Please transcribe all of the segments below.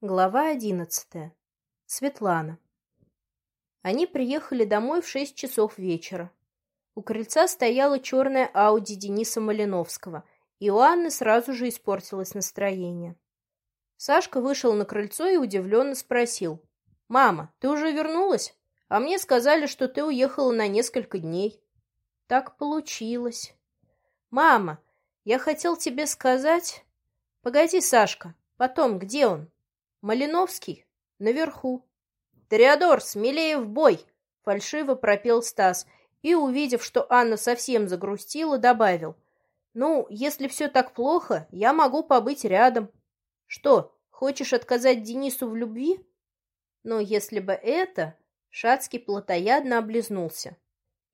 Глава одиннадцатая. Светлана. Они приехали домой в шесть часов вечера. У крыльца стояла черная Ауди Дениса Малиновского, и у Анны сразу же испортилось настроение. Сашка вышел на крыльцо и удивленно спросил. «Мама, ты уже вернулась? А мне сказали, что ты уехала на несколько дней». «Так получилось». «Мама, я хотел тебе сказать...» «Погоди, Сашка, потом, где он?» Малиновский наверху. «Тореадор, смелее в бой!» — фальшиво пропел Стас и, увидев, что Анна совсем загрустила, добавил. «Ну, если все так плохо, я могу побыть рядом». «Что, хочешь отказать Денису в любви?» Но если бы это... Шацкий плотоядно облизнулся.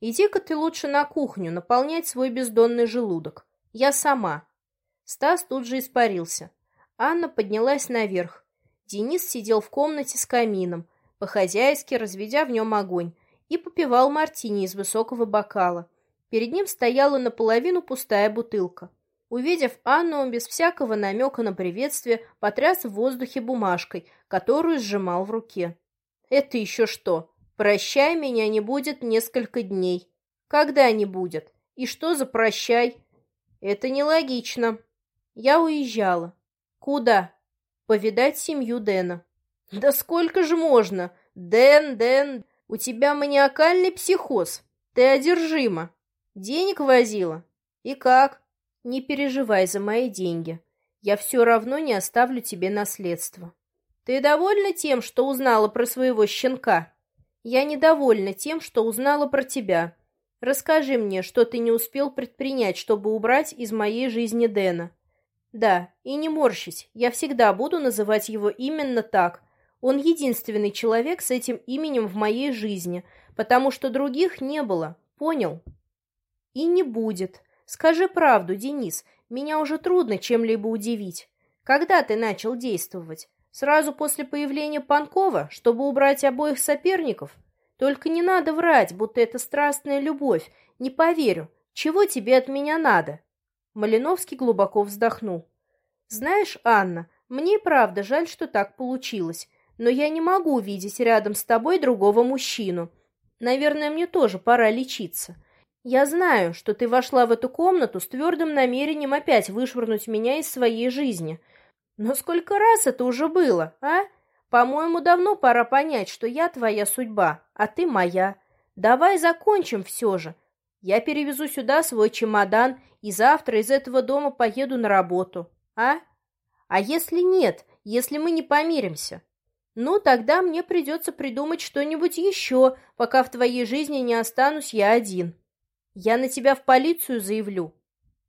«Иди-ка ты лучше на кухню наполнять свой бездонный желудок. Я сама». Стас тут же испарился. Анна поднялась наверх, Денис сидел в комнате с камином, по-хозяйски разведя в нем огонь, и попивал мартини из высокого бокала. Перед ним стояла наполовину пустая бутылка. Увидев Анну, он без всякого намека на приветствие потряс в воздухе бумажкой, которую сжимал в руке. «Это еще что? Прощай меня не будет несколько дней. Когда не будет? И что за прощай?» «Это нелогично. Я уезжала». «Куда?» Повидать семью Дэна. Да сколько же можно? Дэн, Дэн, у тебя маниакальный психоз. Ты одержима. Денег возила? И как? Не переживай за мои деньги. Я все равно не оставлю тебе наследство. Ты довольна тем, что узнала про своего щенка? Я недовольна тем, что узнала про тебя. Расскажи мне, что ты не успел предпринять, чтобы убрать из моей жизни Дэна. Да, и не морщись, я всегда буду называть его именно так. Он единственный человек с этим именем в моей жизни, потому что других не было, понял? И не будет. Скажи правду, Денис, меня уже трудно чем-либо удивить. Когда ты начал действовать? Сразу после появления Панкова, чтобы убрать обоих соперников? Только не надо врать, будто это страстная любовь. Не поверю. Чего тебе от меня надо? Малиновский глубоко вздохнул. «Знаешь, Анна, мне правда жаль, что так получилось, но я не могу увидеть рядом с тобой другого мужчину. Наверное, мне тоже пора лечиться. Я знаю, что ты вошла в эту комнату с твердым намерением опять вышвырнуть меня из своей жизни. Но сколько раз это уже было, а? По-моему, давно пора понять, что я твоя судьба, а ты моя. Давай закончим все же. Я перевезу сюда свой чемодан и завтра из этого дома поеду на работу. А? А если нет, если мы не помиримся? Ну, тогда мне придется придумать что-нибудь еще, пока в твоей жизни не останусь я один. Я на тебя в полицию заявлю.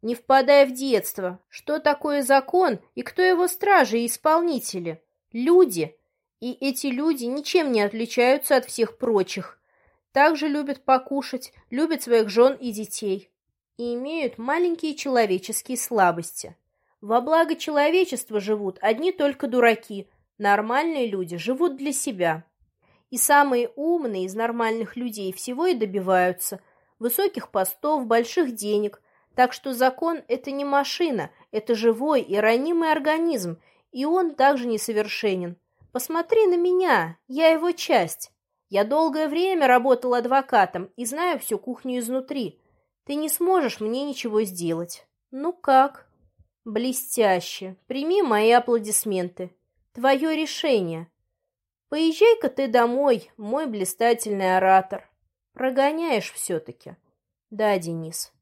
Не впадая в детство. Что такое закон и кто его стражи и исполнители? Люди. И эти люди ничем не отличаются от всех прочих также любят покушать, любят своих жен и детей и имеют маленькие человеческие слабости. Во благо человечества живут одни только дураки, нормальные люди живут для себя. И самые умные из нормальных людей всего и добиваются – высоких постов, больших денег. Так что закон – это не машина, это живой и ранимый организм, и он также несовершенен. Посмотри на меня, я его часть. Я долгое время работал адвокатом и знаю всю кухню изнутри. Ты не сможешь мне ничего сделать. Ну как? Блестяще. Прими мои аплодисменты. Твое решение. Поезжай-ка ты домой, мой блистательный оратор. Прогоняешь все-таки. Да, Денис.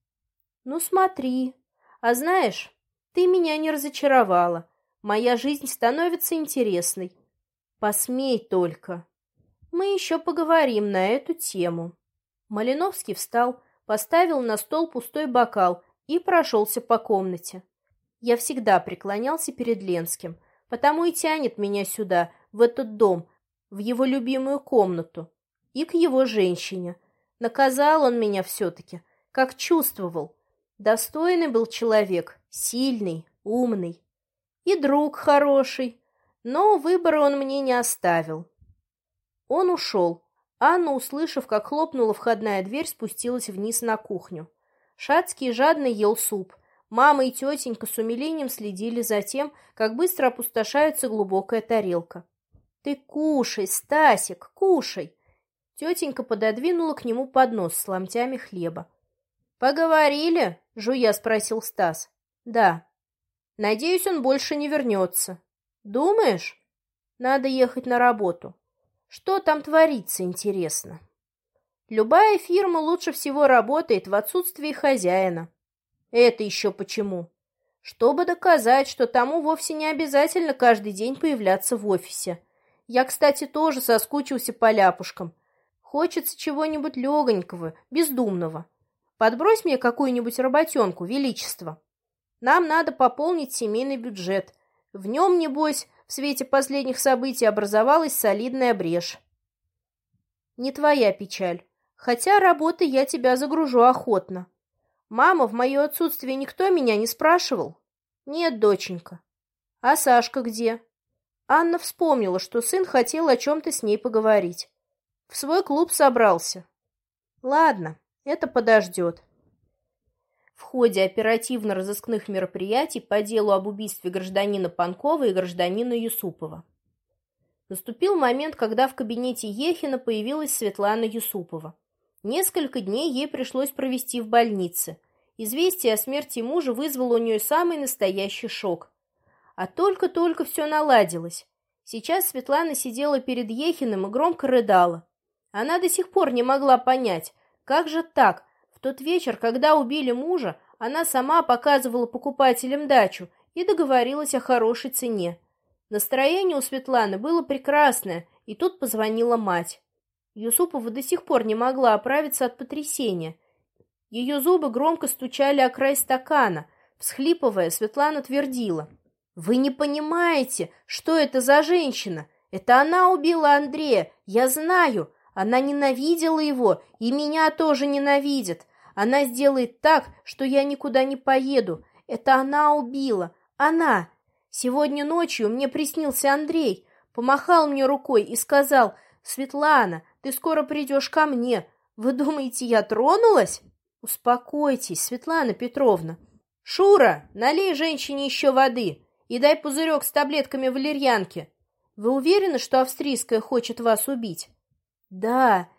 Ну смотри. А знаешь, ты меня не разочаровала. Моя жизнь становится интересной. Посмей только. Мы еще поговорим на эту тему. Малиновский встал, поставил на стол пустой бокал и прошелся по комнате. Я всегда преклонялся перед Ленским, потому и тянет меня сюда, в этот дом, в его любимую комнату и к его женщине. Наказал он меня все-таки, как чувствовал. Достойный был человек, сильный, умный и друг хороший, но выбора он мне не оставил. Он ушел. Анна, услышав, как хлопнула входная дверь, спустилась вниз на кухню. Шацкий жадно ел суп. Мама и тетенька с умилением следили за тем, как быстро опустошается глубокая тарелка. «Ты кушай, Стасик, кушай!» Тетенька пододвинула к нему поднос с ломтями хлеба. «Поговорили?» — жуя спросил Стас. «Да». «Надеюсь, он больше не вернется». «Думаешь?» «Надо ехать на работу». «Что там творится, интересно?» «Любая фирма лучше всего работает в отсутствии хозяина». «Это еще почему?» «Чтобы доказать, что тому вовсе не обязательно каждый день появляться в офисе. Я, кстати, тоже соскучился по ляпушкам. Хочется чего-нибудь легонького, бездумного. Подбрось мне какую-нибудь работенку, величество. Нам надо пополнить семейный бюджет. В нем, небось, в свете последних событий образовалась солидная брешь. Не твоя печаль. Хотя работы я тебя загружу охотно. Мама, в мое отсутствие никто меня не спрашивал? Нет, доченька. А Сашка где? Анна вспомнила, что сын хотел о чем-то с ней поговорить. В свой клуб собрался. Ладно, это подождет. В ходе оперативно-розыскных мероприятий по делу об убийстве гражданина Панкова и гражданина Юсупова. Наступил момент, когда в кабинете Ехина появилась Светлана Юсупова. Несколько дней ей пришлось провести в больнице. Известие о смерти мужа вызвало у нее самый настоящий шок. А только-только все наладилось. Сейчас Светлана сидела перед Ехиным и громко рыдала. Она до сих пор не могла понять, как же так? В тот вечер, когда убили мужа, она сама показывала покупателям дачу и договорилась о хорошей цене. Настроение у Светланы было прекрасное, и тут позвонила мать. Юсупова до сих пор не могла оправиться от потрясения. Ее зубы громко стучали о край стакана. Всхлипывая, Светлана твердила. «Вы не понимаете, что это за женщина? Это она убила Андрея, я знаю. Она ненавидела его, и меня тоже ненавидит. Она сделает так, что я никуда не поеду. Это она убила. Она. Сегодня ночью мне приснился Андрей. Помахал мне рукой и сказал, «Светлана, ты скоро придешь ко мне. Вы думаете, я тронулась?» «Успокойтесь, Светлана Петровна. Шура, налей женщине еще воды и дай пузырек с таблетками валерьянки. Вы уверены, что австрийская хочет вас убить?» Да,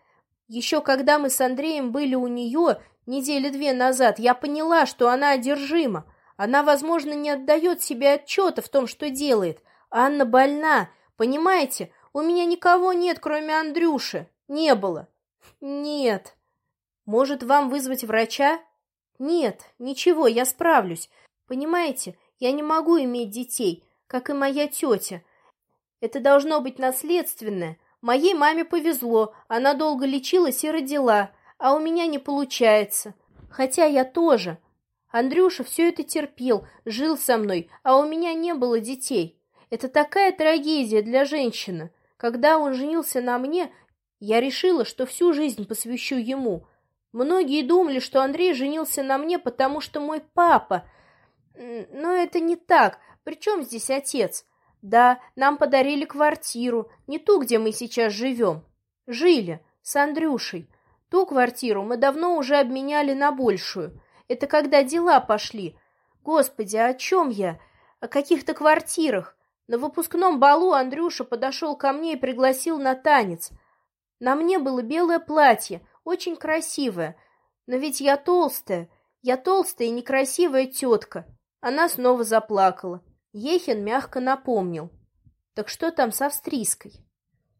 еще когда мы с Андреем были у нее недели две назад, я поняла, что она одержима. Она, возможно, не отдает себе отчета в том, что делает. Анна больна, понимаете? У меня никого нет, кроме Андрюши. Не было. Нет. Может, вам вызвать врача? Нет, ничего, я справлюсь. Понимаете, я не могу иметь детей, как и моя тетя. Это должно быть наследственное. Моей маме повезло, она долго лечилась и родила, а у меня не получается. Хотя я тоже. Андрюша все это терпел, жил со мной, а у меня не было детей. Это такая трагедия для женщины. Когда он женился на мне, я решила, что всю жизнь посвящу ему. Многие думали, что Андрей женился на мне, потому что мой папа. Но это не так. Причем здесь отец? Да, нам подарили квартиру, не ту, где мы сейчас живем. Жили, с Андрюшей. Ту квартиру мы давно уже обменяли на большую. Это когда дела пошли. Господи, о чем я? О каких-то квартирах. На выпускном балу Андрюша подошел ко мне и пригласил на танец. На мне было белое платье, очень красивое. Но ведь я толстая. Я толстая и некрасивая тетка. Она снова заплакала. Ехин мягко напомнил. «Так что там с австрийской?»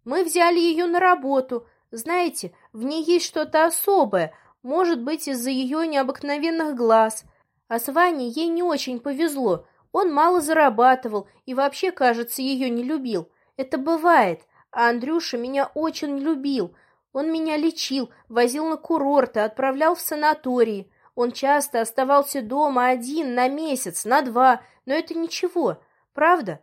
«Мы взяли ее на работу. Знаете, в ней есть что-то особое, может быть, из-за ее необыкновенных глаз. А с Ваней ей не очень повезло. Он мало зарабатывал и вообще, кажется, ее не любил. Это бывает. А Андрюша меня очень любил. Он меня лечил, возил на курорты, отправлял в санатории. Он часто оставался дома один на месяц, на два, но это ничего, правда?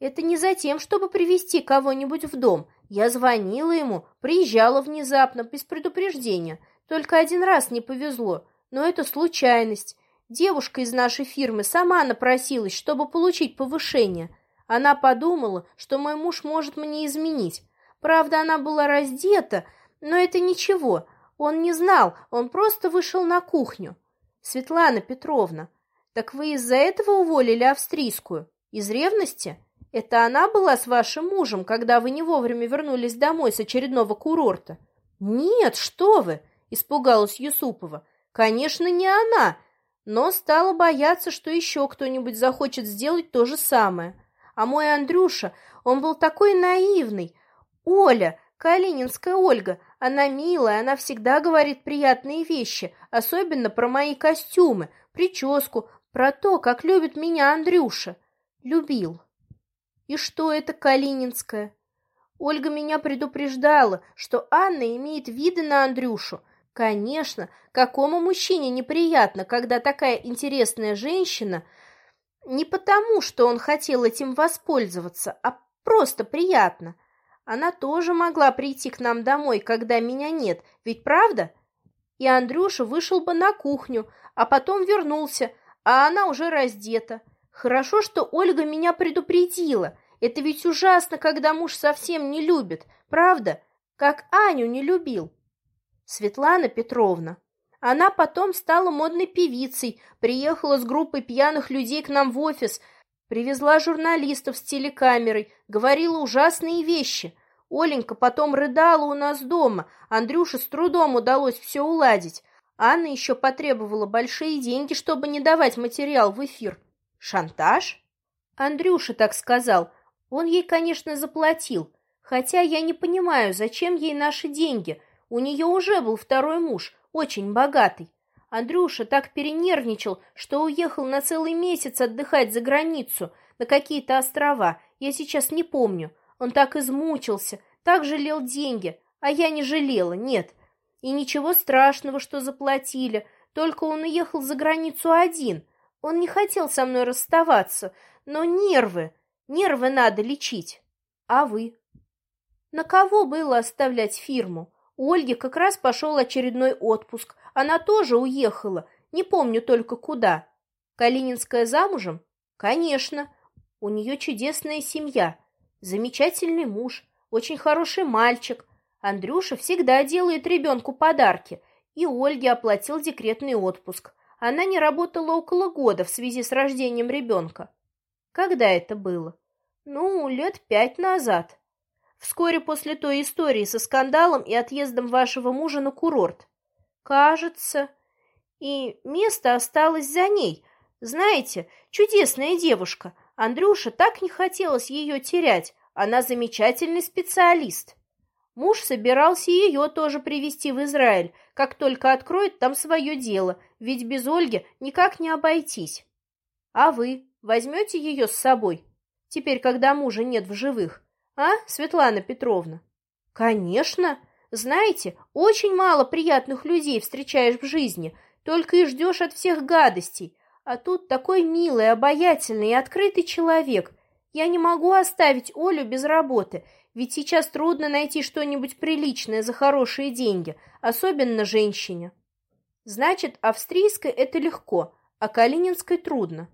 Это не за тем, чтобы привести кого-нибудь в дом. Я звонила ему, приезжала внезапно, без предупреждения. Только один раз не повезло, но это случайность. Девушка из нашей фирмы сама напросилась, чтобы получить повышение. Она подумала, что мой муж может мне изменить. Правда, она была раздета, но это ничего. Он не знал, он просто вышел на кухню. Светлана Петровна, Так вы из-за этого уволили австрийскую? Из ревности? Это она была с вашим мужем, когда вы не вовремя вернулись домой с очередного курорта? Нет, что вы, испугалась Юсупова. Конечно, не она, но стала бояться, что еще кто-нибудь захочет сделать то же самое. А мой Андрюша, он был такой наивный. Оля, Калининская Ольга, она милая, она всегда говорит приятные вещи, особенно про мои костюмы, прическу, про то, как любит меня Андрюша. Любил. И что это Калининская? Ольга меня предупреждала, что Анна имеет виды на Андрюшу. Конечно, какому мужчине неприятно, когда такая интересная женщина... Не потому, что он хотел этим воспользоваться, а просто приятно. Она тоже могла прийти к нам домой, когда меня нет, ведь правда? И Андрюша вышел бы на кухню, а потом вернулся, а она уже раздета. Хорошо, что Ольга меня предупредила. Это ведь ужасно, когда муж совсем не любит, правда? Как Аню не любил. Светлана Петровна. Она потом стала модной певицей, приехала с группой пьяных людей к нам в офис, привезла журналистов с телекамерой, говорила ужасные вещи. Оленька потом рыдала у нас дома, Андрюше с трудом удалось все уладить. Анна еще потребовала большие деньги, чтобы не давать материал в эфир. Шантаж? Андрюша так сказал. Он ей, конечно, заплатил. Хотя я не понимаю, зачем ей наши деньги. У нее уже был второй муж, очень богатый. Андрюша так перенервничал, что уехал на целый месяц отдыхать за границу, на какие-то острова. Я сейчас не помню. Он так измучился, так жалел деньги. А я не жалела, нет. И ничего страшного, что заплатили. Только он уехал за границу один. Он не хотел со мной расставаться, но нервы, нервы надо лечить. А вы? На кого было оставлять фирму? У Ольги как раз пошел очередной отпуск. Она тоже уехала, не помню только куда. Калининская замужем? Конечно. У нее чудесная семья. Замечательный муж, очень хороший мальчик. Андрюша всегда делает ребенку подарки. И Ольге оплатил декретный отпуск. Она не работала около года в связи с рождением ребенка. Когда это было? Ну, лет пять назад. Вскоре после той истории со скандалом и отъездом вашего мужа на курорт. Кажется. И место осталось за ней. Знаете, чудесная девушка. Андрюша так не хотелось ее терять. Она замечательный специалист. Муж собирался ее тоже привезти в Израиль, как только откроет там свое дело, ведь без Ольги никак не обойтись. А вы возьмете ее с собой, теперь, когда мужа нет в живых, а, Светлана Петровна? Конечно. Знаете, очень мало приятных людей встречаешь в жизни, только и ждешь от всех гадостей. А тут такой милый, обаятельный и открытый человек. Я не могу оставить Олю без работы – ведь сейчас трудно найти что-нибудь приличное за хорошие деньги, особенно женщине. Значит, австрийской это легко, а калининской трудно.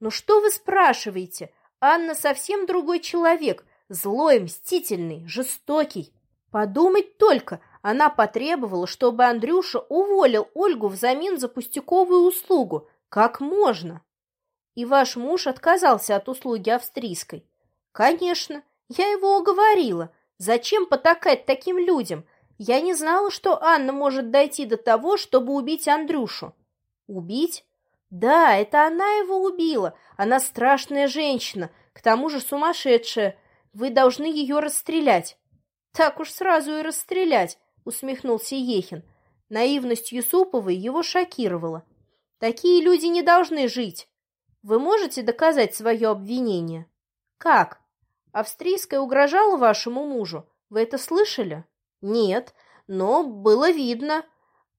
Но что вы спрашиваете? Анна совсем другой человек, злой, мстительный, жестокий. Подумать только, она потребовала, чтобы Андрюша уволил Ольгу взамен за пустяковую услугу. Как можно? И ваш муж отказался от услуги австрийской. Конечно, я его уговорила. Зачем потакать таким людям? Я не знала, что Анна может дойти до того, чтобы убить Андрюшу. Убить? Да, это она его убила. Она страшная женщина, к тому же сумасшедшая. Вы должны ее расстрелять. Так уж сразу и расстрелять, усмехнулся Ехин. Наивность Юсуповой его шокировала. Такие люди не должны жить. Вы можете доказать свое обвинение? Как? Австрийская угрожала вашему мужу? Вы это слышали? Нет, но было видно.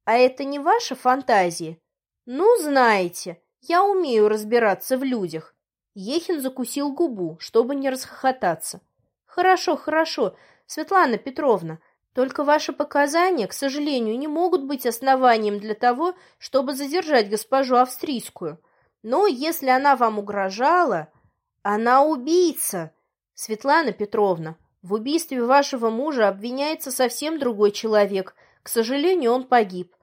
А это не ваша фантазия? Ну, знаете, я умею разбираться в людях. Ехин закусил губу, чтобы не расхохотаться. Хорошо, хорошо, Светлана Петровна, только ваши показания, к сожалению, не могут быть основанием для того, чтобы задержать госпожу австрийскую. Но если она вам угрожала... Она убийца, Светлана Петровна, в убийстве вашего мужа обвиняется совсем другой человек. К сожалению, он погиб.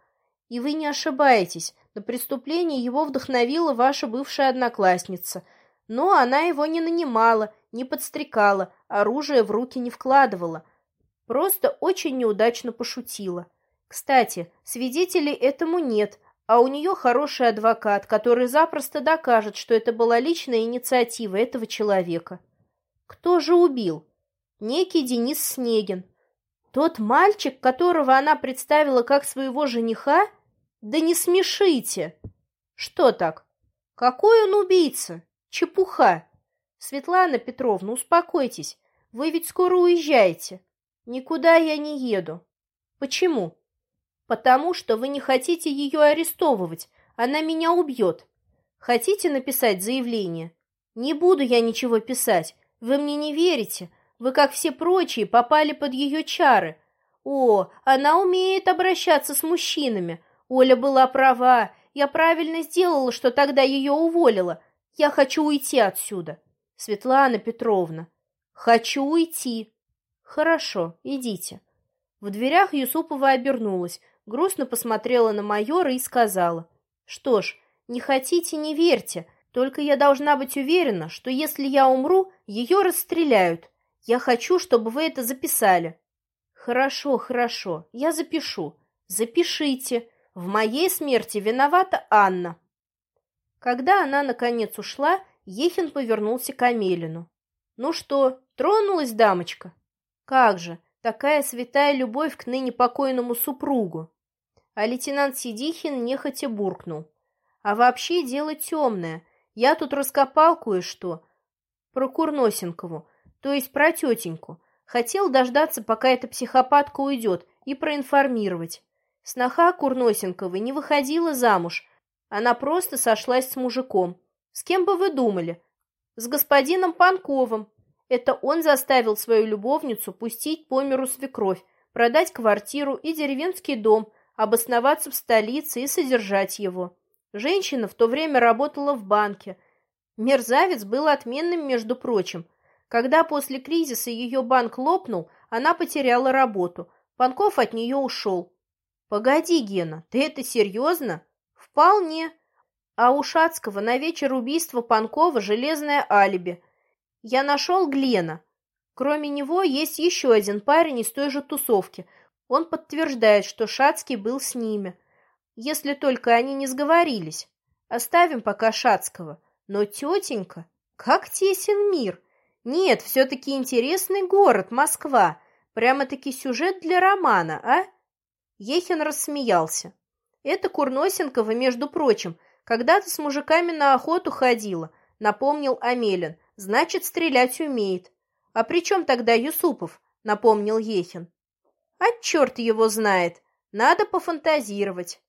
И вы не ошибаетесь. На преступление его вдохновила ваша бывшая одноклассница. Но она его не нанимала, не подстрекала, оружие в руки не вкладывала. Просто очень неудачно пошутила. Кстати, свидетелей этому нет, а у нее хороший адвокат, который запросто докажет, что это была личная инициатива этого человека. Кто же убил? Некий Денис Снегин. Тот мальчик, которого она представила как своего жениха? Да не смешите! Что так? Какой он убийца? Чепуха! Светлана Петровна, успокойтесь. Вы ведь скоро уезжаете. Никуда я не еду. Почему? Потому что вы не хотите ее арестовывать. Она меня убьет. Хотите написать заявление? Не буду я ничего писать. Вы мне не верите. Вы, как все прочие, попали под ее чары. О, она умеет обращаться с мужчинами. Оля была права. Я правильно сделала, что тогда ее уволила. Я хочу уйти отсюда. Светлана Петровна. Хочу уйти. Хорошо, идите. В дверях Юсупова обернулась, грустно посмотрела на майора и сказала. Что ж, не хотите, не верьте. Только я должна быть уверена, что если я умру, ее расстреляют. Я хочу, чтобы вы это записали. Хорошо, хорошо, я запишу. Запишите. В моей смерти виновата Анна. Когда она, наконец, ушла, Ехин повернулся к Амелину. «Ну что, тронулась дамочка?» «Как же, такая святая любовь к ныне покойному супругу!» А лейтенант Сидихин нехотя буркнул. «А вообще дело темное. Я тут раскопал кое-что. Про Курносенкову, то есть про тетеньку. Хотел дождаться, пока эта психопатка уйдет, и проинформировать. Сноха Курносенковой не выходила замуж. Она просто сошлась с мужиком. С кем бы вы думали? С господином Панковым. Это он заставил свою любовницу пустить по миру свекровь, продать квартиру и деревенский дом, обосноваться в столице и содержать его. Женщина в то время работала в банке. Мерзавец был отменным, между прочим. Когда после кризиса ее банк лопнул, она потеряла работу. Панков от нее ушел. «Погоди, Гена, ты это серьезно?» «Вполне. А у Шацкого на вечер убийства Панкова железное алиби. Я нашел Глена. Кроме него есть еще один парень из той же тусовки. Он подтверждает, что Шацкий был с ними. Если только они не сговорились. Оставим пока Шацкого. Но тетенька, как тесен мир. Нет, все-таки интересный город, Москва. Прямо-таки сюжет для романа, а? Ехин рассмеялся. Это Курносенкова, между прочим, когда-то с мужиками на охоту ходила, напомнил Амелин. Значит, стрелять умеет. А при чем тогда Юсупов? Напомнил Ехин. А черт его знает. Надо пофантазировать.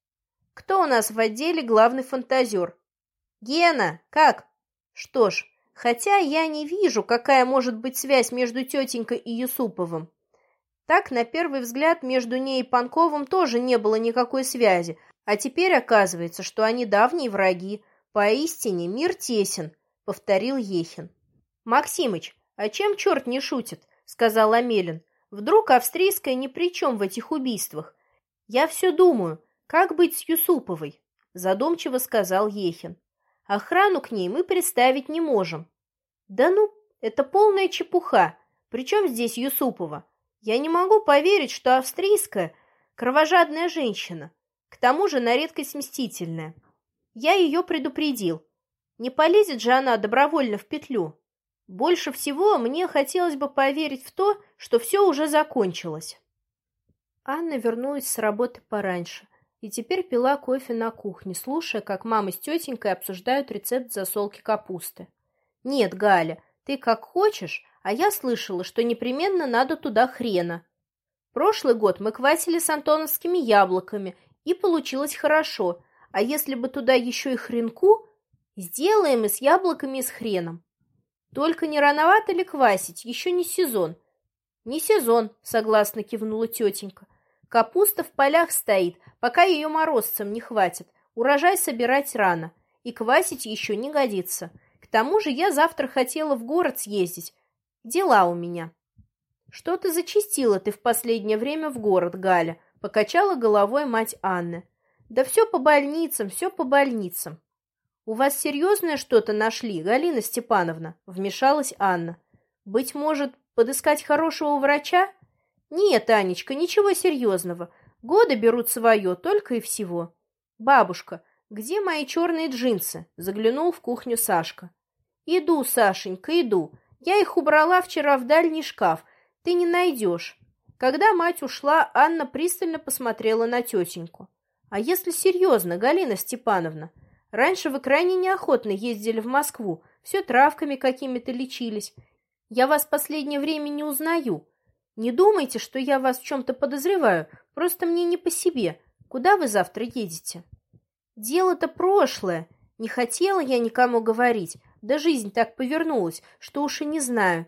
Кто у нас в отделе главный фантазер? Гена, как? Что ж, хотя я не вижу, какая может быть связь между тетенькой и Юсуповым. Так, на первый взгляд, между ней и Панковым тоже не было никакой связи, а теперь оказывается, что они давние враги. Поистине мир тесен, — повторил Ехин. Максимыч, а чем черт не шутит? — сказал Амелин. Вдруг австрийская ни при чем в этих убийствах? Я все думаю, как быть с Юсуповой? Задумчиво сказал Ехин. Охрану к ней мы представить не можем. Да ну, это полная чепуха. Причем здесь Юсупова? Я не могу поверить, что австрийская кровожадная женщина, к тому же на редкость мстительная. Я ее предупредил. Не полезет же она добровольно в петлю. Больше всего мне хотелось бы поверить в то, что все уже закончилось. Анна вернулась с работы пораньше и теперь пила кофе на кухне, слушая, как мама с тетенькой обсуждают рецепт засолки капусты. «Нет, Галя, ты как хочешь, а я слышала, что непременно надо туда хрена. Прошлый год мы квасили с антоновскими яблоками, и получилось хорошо, а если бы туда еще и хренку, сделаем и с яблоками, и с хреном. Только не рановато ли квасить, еще не сезон. Не сезон, согласно кивнула тетенька. Капуста в полях стоит, пока ее морозцем не хватит. Урожай собирать рано, и квасить еще не годится. К тому же я завтра хотела в город съездить, Дела у меня. Что ты зачистила ты в последнее время в город, Галя? Покачала головой мать Анны. Да все по больницам, все по больницам. У вас серьезное что-то нашли, Галина Степановна? Вмешалась Анна. Быть может, подыскать хорошего врача? Нет, Анечка, ничего серьезного. Годы берут свое, только и всего. Бабушка, где мои черные джинсы? Заглянул в кухню Сашка. Иду, Сашенька, иду. Я их убрала вчера в дальний шкаф. Ты не найдешь. Когда мать ушла, Анна пристально посмотрела на тетеньку. А если серьезно, Галина Степановна? Раньше вы крайне неохотно ездили в Москву, все травками какими-то лечились. Я вас последнее время не узнаю. Не думайте, что я вас в чем-то подозреваю, просто мне не по себе. Куда вы завтра едете? Дело-то прошлое. Не хотела я никому говорить, да жизнь так повернулась, что уж и не знаю.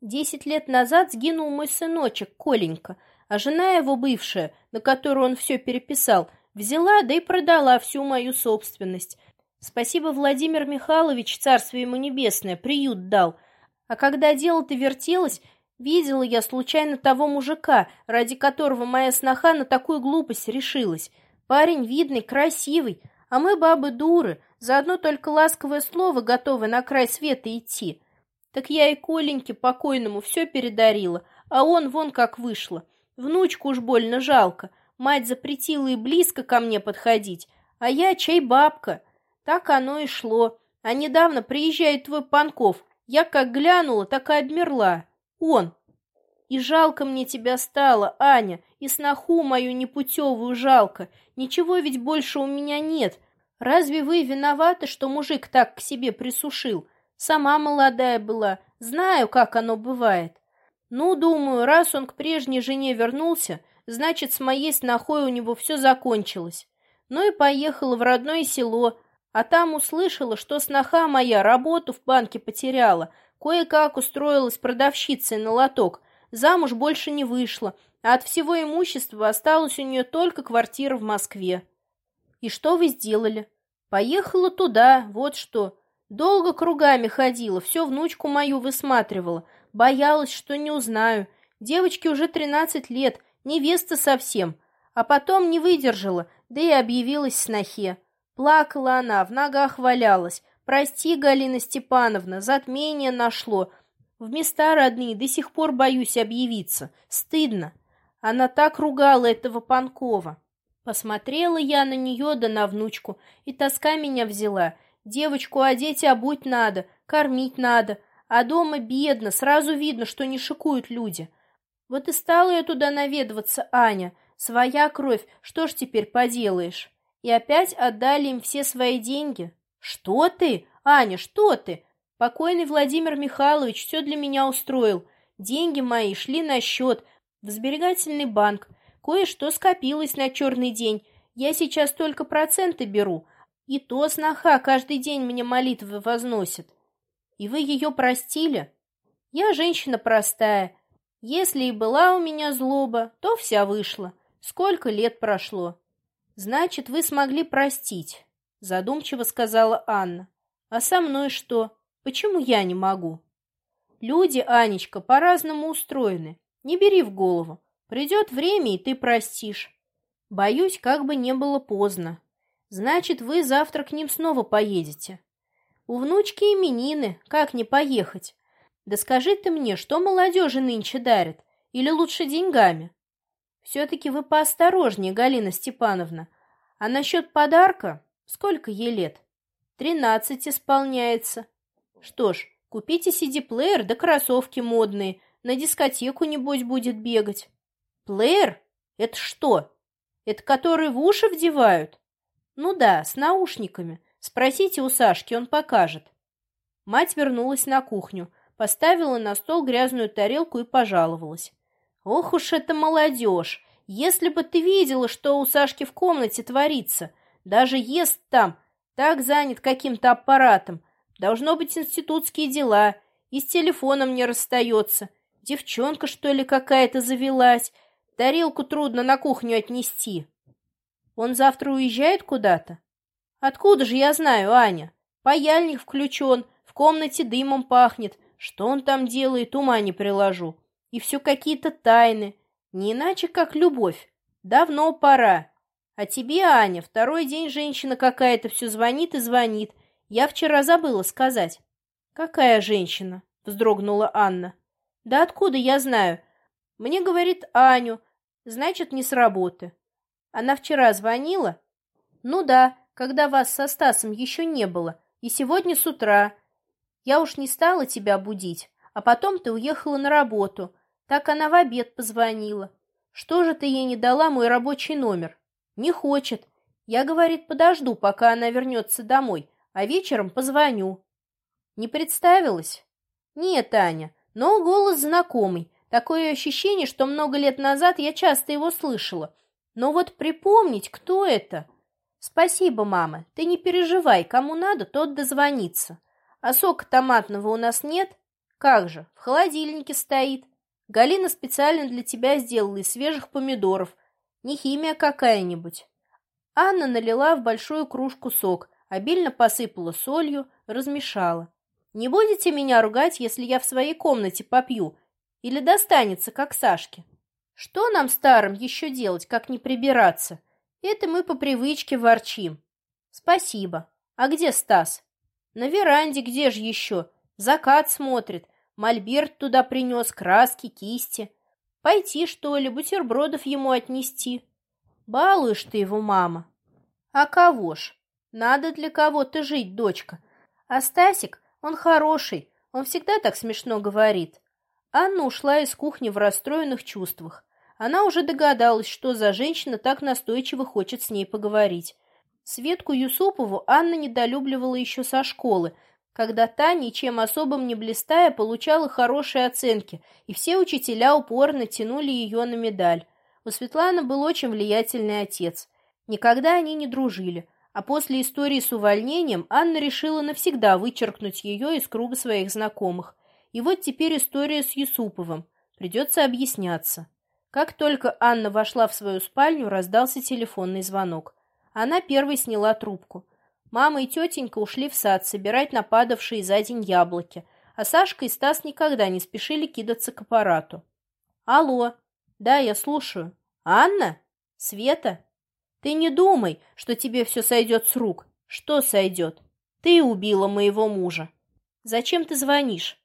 Десять лет назад сгинул мой сыночек, Коленька, а жена его бывшая, на которую он все переписал, взяла, да и продала всю мою собственность. Спасибо, Владимир Михайлович, царствие ему небесное, приют дал. А когда дело-то вертелось, видела я случайно того мужика, ради которого моя сноха на такую глупость решилась. Парень видный, красивый, а мы, бабы, дуры, заодно только ласковое слово готовы на край света идти. Так я и Коленьке покойному все передарила, а он вон как вышло. Внучку уж больно жалко. Мать запретила и близко ко мне подходить, а я чей бабка. Так оно и шло. А недавно приезжает твой Панков. Я как глянула, так и обмерла. Он. И жалко мне тебя стало, Аня, и сноху мою непутевую жалко. Ничего ведь больше у меня нет. Разве вы виноваты, что мужик так к себе присушил? Сама молодая была, знаю, как оно бывает. Ну, думаю, раз он к прежней жене вернулся, значит, с моей снохой у него все закончилось. Ну и поехала в родное село, а там услышала, что сноха моя работу в банке потеряла, кое-как устроилась продавщицей на лоток, замуж больше не вышла, а от всего имущества осталась у нее только квартира в Москве. И что вы сделали? Поехала туда, вот что. Долго кругами ходила, все внучку мою высматривала. Боялась, что не узнаю. Девочке уже тринадцать лет, невеста совсем. А потом не выдержала, да и объявилась снохе. Плакала она, в ногах валялась. «Прости, Галина Степановна, затмение нашло. В места родные до сих пор боюсь объявиться. Стыдно». Она так ругала этого Панкова. Посмотрела я на нее да на внучку, и тоска меня взяла — Девочку одеть и обуть надо, кормить надо, а дома бедно, сразу видно, что не шикуют люди. Вот и стала я туда наведываться, Аня. Своя кровь, что ж теперь поделаешь? И опять отдали им все свои деньги. Что ты, Аня, что ты? Покойный Владимир Михайлович все для меня устроил. Деньги мои шли на счет, в сберегательный банк. Кое-что скопилось на черный день. Я сейчас только проценты беру, и то сноха каждый день мне молитвы возносит. И вы ее простили? Я женщина простая. Если и была у меня злоба, то вся вышла. Сколько лет прошло? Значит, вы смогли простить, задумчиво сказала Анна. А со мной что? Почему я не могу? Люди, Анечка, по-разному устроены. Не бери в голову. Придет время, и ты простишь. Боюсь, как бы не было поздно. Значит, вы завтра к ним снова поедете. У внучки именины, как не поехать? Да скажи ты мне, что молодежи нынче дарят? Или лучше деньгами? Все-таки вы поосторожнее, Галина Степановна. А насчет подарка? Сколько ей лет? Тринадцать исполняется. Что ж, купите CD-плеер да кроссовки модные. На дискотеку, небось, будет бегать. Плеер? Это что? Это который в уши вдевают? «Ну да, с наушниками. Спросите у Сашки, он покажет». Мать вернулась на кухню, поставила на стол грязную тарелку и пожаловалась. «Ох уж это молодежь! Если бы ты видела, что у Сашки в комнате творится! Даже ест там, так занят каким-то аппаратом. Должно быть институтские дела, и с телефоном не расстается. Девчонка, что ли, какая-то завелась. Тарелку трудно на кухню отнести». Он завтра уезжает куда-то? Откуда же я знаю, Аня? Паяльник включен, в комнате дымом пахнет. Что он там делает, ума не приложу. И все какие-то тайны. Не иначе, как любовь. Давно пора. А тебе, Аня, второй день женщина какая-то все звонит и звонит. Я вчера забыла сказать. Какая женщина? Вздрогнула Анна. Да откуда я знаю? Мне говорит Аню. Значит, не с работы. Она вчера звонила? Ну да, когда вас со Стасом еще не было. И сегодня с утра. Я уж не стала тебя будить. А потом ты уехала на работу. Так она в обед позвонила. Что же ты ей не дала мой рабочий номер? Не хочет. Я, говорит, подожду, пока она вернется домой, а вечером позвоню. Не представилась? Нет, Аня, но голос знакомый. Такое ощущение, что много лет назад я часто его слышала. Но вот припомнить, кто это? Спасибо, мама. Ты не переживай, кому надо, тот дозвонится. А сока томатного у нас нет? Как же, в холодильнике стоит. Галина специально для тебя сделала из свежих помидоров, не химия какая-нибудь. Анна налила в большую кружку сок, обильно посыпала солью, размешала. Не будете меня ругать, если я в своей комнате попью? Или достанется, как Сашке? Что нам, старым, еще делать, как не прибираться? Это мы по привычке ворчим. Спасибо. А где Стас? На веранде, где же еще? Закат смотрит. Мольберт туда принес, краски, кисти. Пойти, что ли, бутербродов ему отнести? Балуешь ты его, мама. А кого ж? Надо для кого-то жить, дочка. А Стасик, он хороший, он всегда так смешно говорит. Анна ушла из кухни в расстроенных чувствах. Она уже догадалась, что за женщина так настойчиво хочет с ней поговорить. Светку Юсупову Анна недолюбливала еще со школы, когда та, ничем особым не блистая, получала хорошие оценки, и все учителя упорно тянули ее на медаль. У Светланы был очень влиятельный отец. Никогда они не дружили, а после истории с увольнением Анна решила навсегда вычеркнуть ее из круга своих знакомых. И вот теперь история с Юсуповым. Придется объясняться. Как только Анна вошла в свою спальню, раздался телефонный звонок. Она первой сняла трубку. Мама и тетенька ушли в сад собирать нападавшие за день яблоки, а Сашка и Стас никогда не спешили кидаться к аппарату. «Алло. Да, я слушаю. Анна? Света? Ты не думай, что тебе все сойдет с рук. Что сойдет? Ты убила моего мужа. Зачем ты звонишь?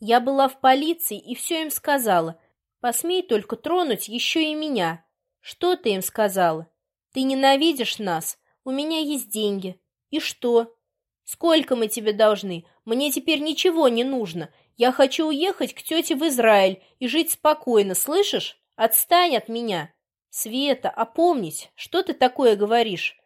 Я была в полиции и все им сказала. Посмей только тронуть еще и меня. Что ты им сказала? Ты ненавидишь нас. У меня есть деньги. «И что?» «Сколько мы тебе должны? Мне теперь ничего не нужно. Я хочу уехать к тете в Израиль и жить спокойно, слышишь? Отстань от меня!» «Света, опомнись, что ты такое говоришь?»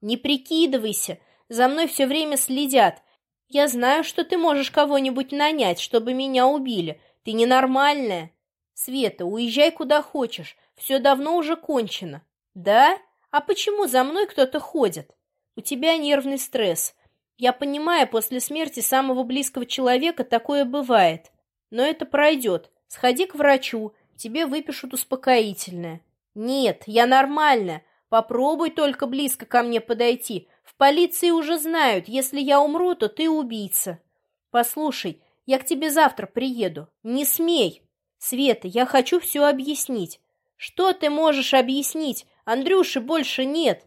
«Не прикидывайся, за мной все время следят. Я знаю, что ты можешь кого-нибудь нанять, чтобы меня убили. Ты ненормальная. Света, уезжай куда хочешь, все давно уже кончено». «Да? А почему за мной кто-то ходит?» У тебя нервный стресс. Я понимаю, после смерти самого близкого человека такое бывает. Но это пройдет. Сходи к врачу, тебе выпишут успокоительное. Нет, я нормальная. Попробуй только близко ко мне подойти. В полиции уже знают, если я умру, то ты убийца. Послушай, я к тебе завтра приеду. Не смей. Света, я хочу все объяснить. Что ты можешь объяснить? Андрюши больше нет.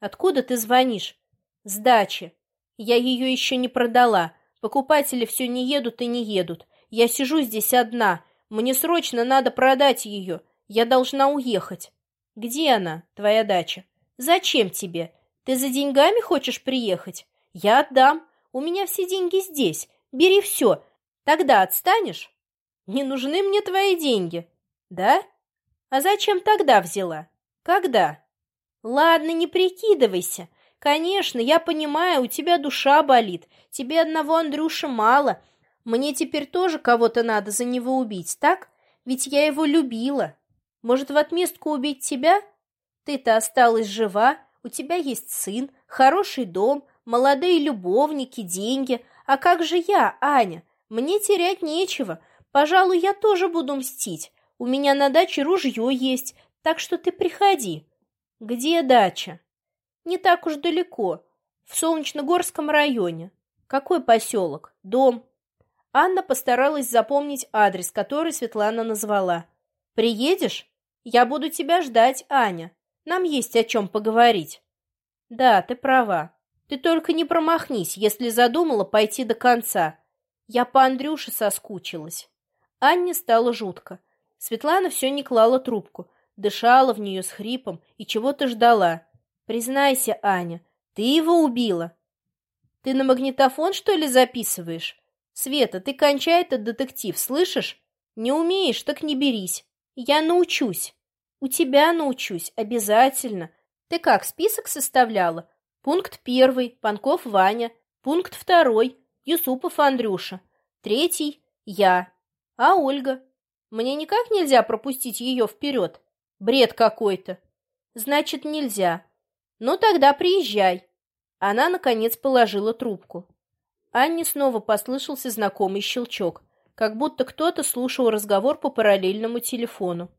Откуда ты звонишь? С дачи. Я ее еще не продала. Покупатели все не едут и не едут. Я сижу здесь одна. Мне срочно надо продать ее. Я должна уехать. Где она, твоя дача? Зачем тебе? Ты за деньгами хочешь приехать? Я отдам. У меня все деньги здесь. Бери все. Тогда отстанешь? Не нужны мне твои деньги. Да? А зачем тогда взяла? Когда? Ладно, не прикидывайся. Конечно, я понимаю, у тебя душа болит. Тебе одного Андрюша мало. Мне теперь тоже кого-то надо за него убить, так? Ведь я его любила. Может, в отместку убить тебя? Ты-то осталась жива, у тебя есть сын, хороший дом, молодые любовники, деньги. А как же я, Аня? Мне терять нечего. Пожалуй, я тоже буду мстить. У меня на даче ружье есть, так что ты приходи. Где дача? Не так уж далеко. В Солнечногорском районе. Какой поселок? Дом. Анна постаралась запомнить адрес, который Светлана назвала. Приедешь? Я буду тебя ждать, Аня. Нам есть о чем поговорить. Да, ты права. Ты только не промахнись, если задумала пойти до конца. Я по Андрюше соскучилась. Анне стало жутко. Светлана все не клала трубку, дышала в нее с хрипом и чего-то ждала. Признайся, Аня, ты его убила. Ты на магнитофон, что ли, записываешь? Света, ты кончай этот детектив, слышишь? Не умеешь, так не берись. Я научусь. У тебя научусь, обязательно. Ты как, список составляла? Пункт первый, Панков Ваня. Пункт второй, Юсупов Андрюша. Третий — я. А Ольга? Мне никак нельзя пропустить ее вперед. Бред какой-то. Значит, нельзя. Ну, тогда приезжай. Она, наконец, положила трубку. Анне снова послышался знакомый щелчок, как будто кто-то слушал разговор по параллельному телефону.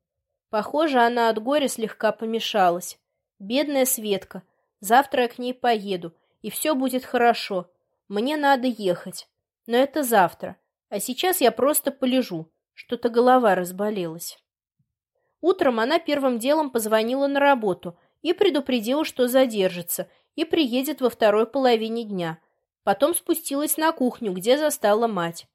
Похоже, она от горя слегка помешалась. Бедная Светка. Завтра я к ней поеду, и все будет хорошо. Мне надо ехать. Но это завтра. А сейчас я просто полежу. Что-то голова разболелась. Утром она первым делом позвонила на работу и предупредила, что задержится, и приедет во второй половине дня. Потом спустилась на кухню, где застала мать.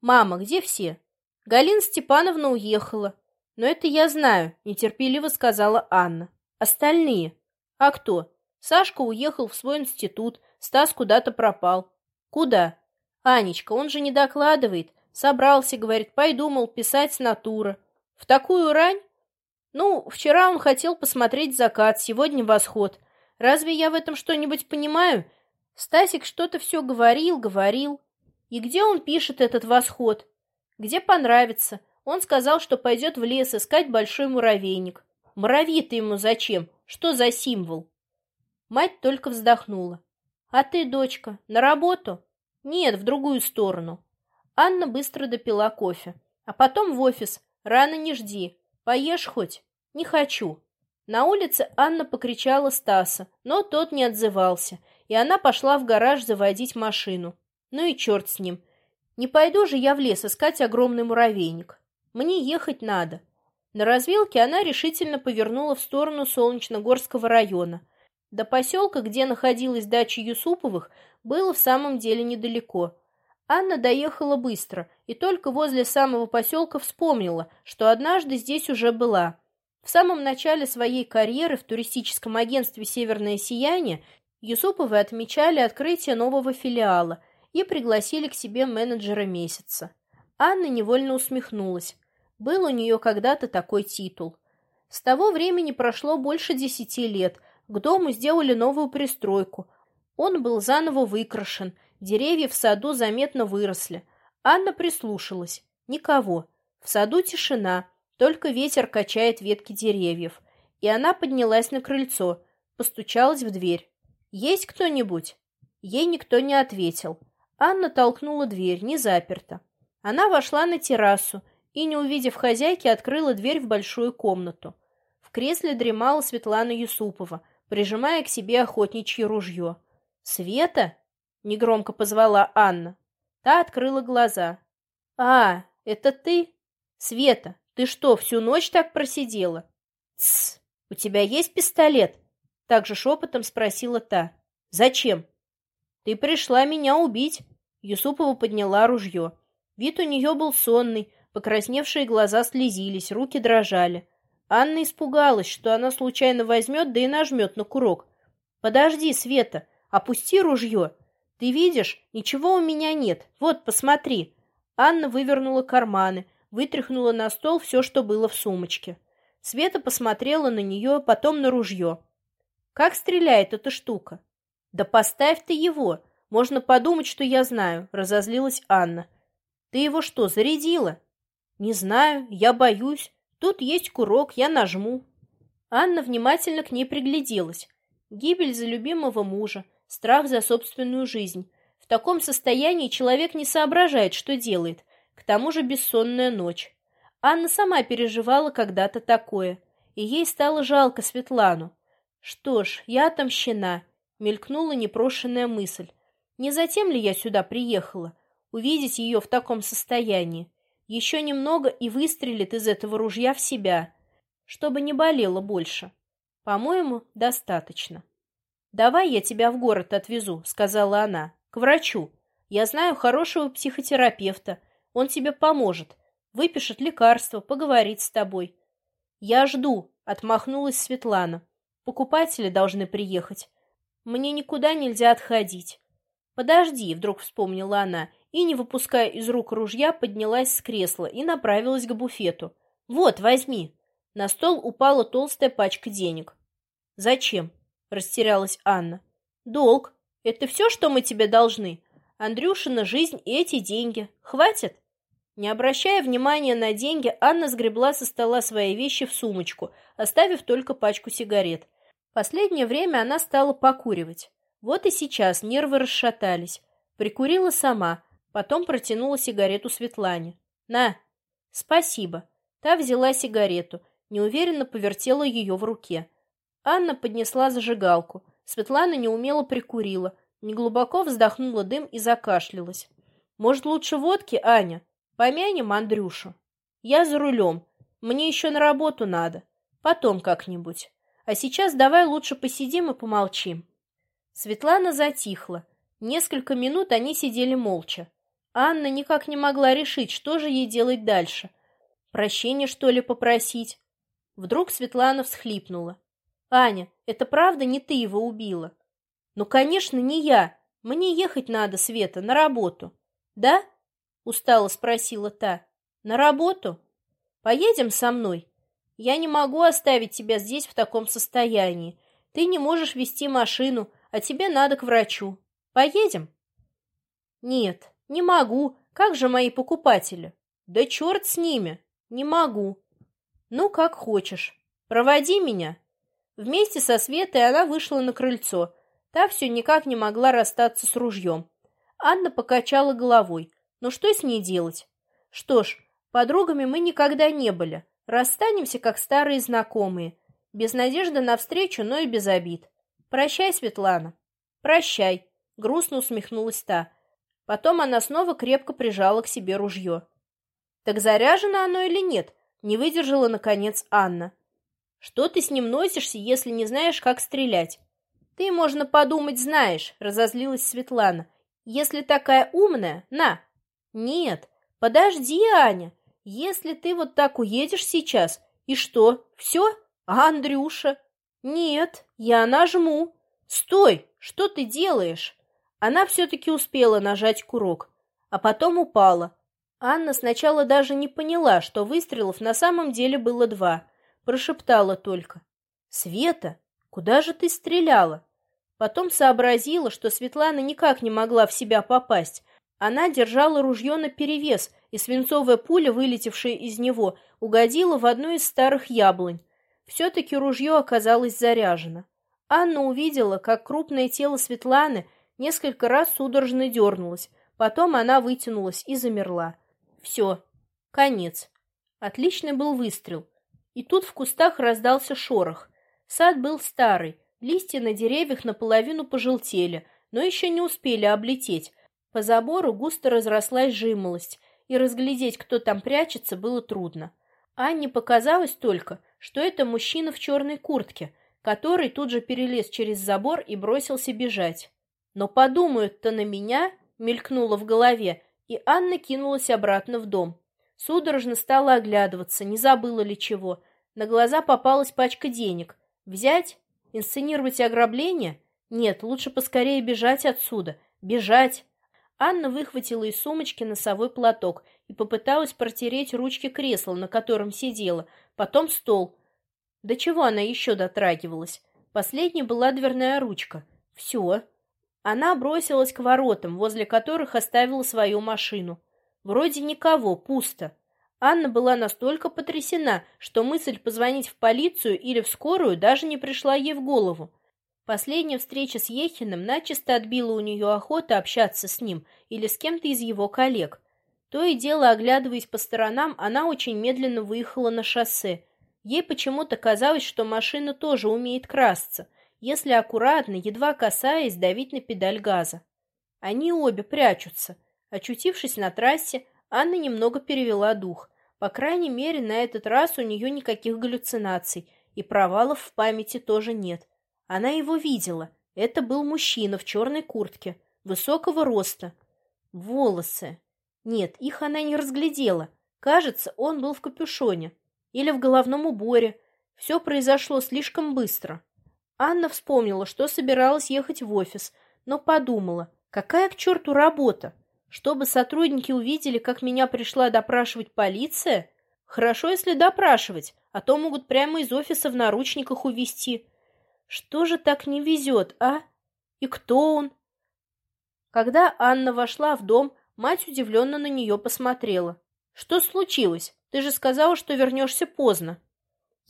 «Мама, где все?» «Галина Степановна уехала». «Но это я знаю», — нетерпеливо сказала Анна. «Остальные?» «А кто?» «Сашка уехал в свой институт, Стас куда-то пропал». «Куда?» «Анечка, он же не докладывает. Собрался, говорит, пойду, мол, писать с натура». «В такую рань?» «Ну, вчера он хотел посмотреть закат, сегодня восход. Разве я в этом что-нибудь понимаю?» Стасик что-то все говорил, говорил. И где он пишет этот восход? Где понравится? Он сказал, что пойдет в лес искать большой муравейник. Муравьи-то ему зачем? Что за символ? Мать только вздохнула. А ты, дочка, на работу? Нет, в другую сторону. Анна быстро допила кофе. А потом в офис. Рано не жди. Поешь хоть? Не хочу. На улице Анна покричала Стаса, но тот не отзывался, и она пошла в гараж заводить машину. Ну и черт с ним. Не пойду же я в лес искать огромный муравейник. Мне ехать надо. На развилке она решительно повернула в сторону Солнечногорского района. До поселка, где находилась дача Юсуповых, было в самом деле недалеко. Анна доехала быстро и только возле самого поселка вспомнила, что однажды здесь уже была. В самом начале своей карьеры в туристическом агентстве «Северное сияние» Юсуповы отмечали открытие нового филиала и пригласили к себе менеджера месяца. Анна невольно усмехнулась. Был у нее когда-то такой титул. С того времени прошло больше десяти лет. К дому сделали новую пристройку. Он был заново выкрашен, деревья в саду заметно выросли. Анна прислушалась. Никого. В саду тишина, только ветер качает ветки деревьев. И она поднялась на крыльцо, постучалась в дверь. «Есть кто-нибудь?» Ей никто не ответил. Анна толкнула дверь, не заперта. Она вошла на террасу и, не увидев хозяйки, открыла дверь в большую комнату. В кресле дремала Светлана Юсупова, прижимая к себе охотничье ружье. «Света?» — негромко позвала Анна. Та открыла глаза. «А, это ты? Света, ты что, всю ночь так просидела?» «Тссс, у тебя есть пистолет?» Также шепотом спросила та. «Зачем?» «Ты пришла меня убить!» Юсупова подняла ружье. Вид у нее был сонный, покрасневшие глаза слезились, руки дрожали. Анна испугалась, что она случайно возьмет, да и нажмет на курок. «Подожди, Света, опусти ружье. Ты видишь, ничего у меня нет. Вот, посмотри». Анна вывернула карманы, вытряхнула на стол все, что было в сумочке. Света посмотрела на нее, потом на ружье. Как стреляет эта штука? Да поставь ты его. Можно подумать, что я знаю, разозлилась Анна. Ты его что, зарядила? Не знаю, я боюсь. Тут есть курок, я нажму. Анна внимательно к ней пригляделась. Гибель за любимого мужа, страх за собственную жизнь. В таком состоянии человек не соображает, что делает. К тому же бессонная ночь. Анна сама переживала когда-то такое, и ей стало жалко Светлану. Что ж, я отомщена, мелькнула непрошенная мысль. Не затем ли я сюда приехала? Увидеть ее в таком состоянии. Еще немного и выстрелит из этого ружья в себя, чтобы не болело больше. По-моему, достаточно. «Давай я тебя в город отвезу», — сказала она, — «к врачу. Я знаю хорошего психотерапевта. Он тебе поможет, выпишет лекарства, поговорит с тобой». «Я жду», — отмахнулась Светлана. «Покупатели должны приехать. Мне никуда нельзя отходить». «Подожди», — вдруг вспомнила она, и, не выпуская из рук ружья, поднялась с кресла и направилась к буфету. «Вот, возьми». На стол упала толстая пачка денег. «Зачем?» растерялась Анна. Долг. Это все, что мы тебе должны? Андрюшина жизнь и эти деньги. Хватит? Не обращая внимания на деньги, Анна сгребла со стола свои вещи в сумочку, оставив только пачку сигарет. Последнее время она стала покуривать. Вот и сейчас нервы расшатались. Прикурила сама, потом протянула сигарету Светлане. «На!» «Спасибо». Та взяла сигарету, неуверенно повертела ее в руке. Анна поднесла зажигалку. Светлана неумело прикурила, неглубоко вздохнула дым и закашлялась. «Может, лучше водки, Аня? Помянем Андрюшу. Я за рулем. Мне еще на работу надо. Потом как-нибудь. А сейчас давай лучше посидим и помолчим». Светлана затихла. Несколько минут они сидели молча. Анна никак не могла решить, что же ей делать дальше. Прощение, что ли, попросить? Вдруг Светлана всхлипнула. Аня, это правда не ты его убила? Ну, конечно, не я. Мне ехать надо, Света, на работу. Да? Устало спросила та. На работу? Поедем со мной? Я не могу оставить тебя здесь в таком состоянии. Ты не можешь вести машину, а тебе надо к врачу. Поедем? Нет, не могу. Как же мои покупатели? Да черт с ними. Не могу. Ну, как хочешь. Проводи меня. Вместе со Светой она вышла на крыльцо. Та все никак не могла расстаться с ружьем. Анна покачала головой. Но что с ней делать? Что ж, подругами мы никогда не были. Расстанемся, как старые знакомые. Без надежды на встречу, но и без обид. Прощай, Светлана. Прощай, грустно усмехнулась та. Потом она снова крепко прижала к себе ружье. Так заряжено оно или нет? Не выдержала, наконец, Анна. Что ты с ним носишься, если не знаешь, как стрелять? Ты, можно подумать, знаешь, разозлилась Светлана. Если такая умная, на. Нет, подожди, Аня. Если ты вот так уедешь сейчас, и что, все? А Андрюша? Нет, я нажму. Стой, что ты делаешь? Она все-таки успела нажать курок, а потом упала. Анна сначала даже не поняла, что выстрелов на самом деле было два — прошептала только. «Света, куда же ты стреляла?» Потом сообразила, что Светлана никак не могла в себя попасть. Она держала ружье наперевес, и свинцовая пуля, вылетевшая из него, угодила в одну из старых яблонь. Все-таки ружье оказалось заряжено. Анна увидела, как крупное тело Светланы несколько раз судорожно дернулось, потом она вытянулась и замерла. Все, конец. Отличный был выстрел. И тут в кустах раздался шорох. Сад был старый, листья на деревьях наполовину пожелтели, но еще не успели облететь. По забору густо разрослась жимолость, и разглядеть, кто там прячется, было трудно. Анне показалось только, что это мужчина в черной куртке, который тут же перелез через забор и бросился бежать. Но подумают-то на меня, мелькнуло в голове, и Анна кинулась обратно в дом. Судорожно стала оглядываться, не забыла ли чего. На глаза попалась пачка денег. Взять? Инсценировать ограбление? Нет, лучше поскорее бежать отсюда. Бежать! Анна выхватила из сумочки носовой платок и попыталась протереть ручки кресла, на котором сидела, потом стол. До чего она еще дотрагивалась? Последней была дверная ручка. Все. Она бросилась к воротам, возле которых оставила свою машину. Вроде никого, пусто. Анна была настолько потрясена, что мысль позвонить в полицию или в скорую даже не пришла ей в голову. Последняя встреча с Ехиным начисто отбила у нее охота общаться с ним или с кем-то из его коллег. То и дело, оглядываясь по сторонам, она очень медленно выехала на шоссе. Ей почему-то казалось, что машина тоже умеет красться, если аккуратно, едва касаясь, давить на педаль газа. Они обе прячутся — Очутившись на трассе, Анна немного перевела дух. По крайней мере, на этот раз у нее никаких галлюцинаций, и провалов в памяти тоже нет. Она его видела. Это был мужчина в черной куртке, высокого роста. Волосы. Нет, их она не разглядела. Кажется, он был в капюшоне. Или в головном уборе. Все произошло слишком быстро. Анна вспомнила, что собиралась ехать в офис, но подумала, какая к черту работа? Чтобы сотрудники увидели, как меня пришла допрашивать полиция? Хорошо, если допрашивать, а то могут прямо из офиса в наручниках увезти. Что же так не везет, а? И кто он? Когда Анна вошла в дом, мать удивленно на нее посмотрела. Что случилось? Ты же сказала, что вернешься поздно.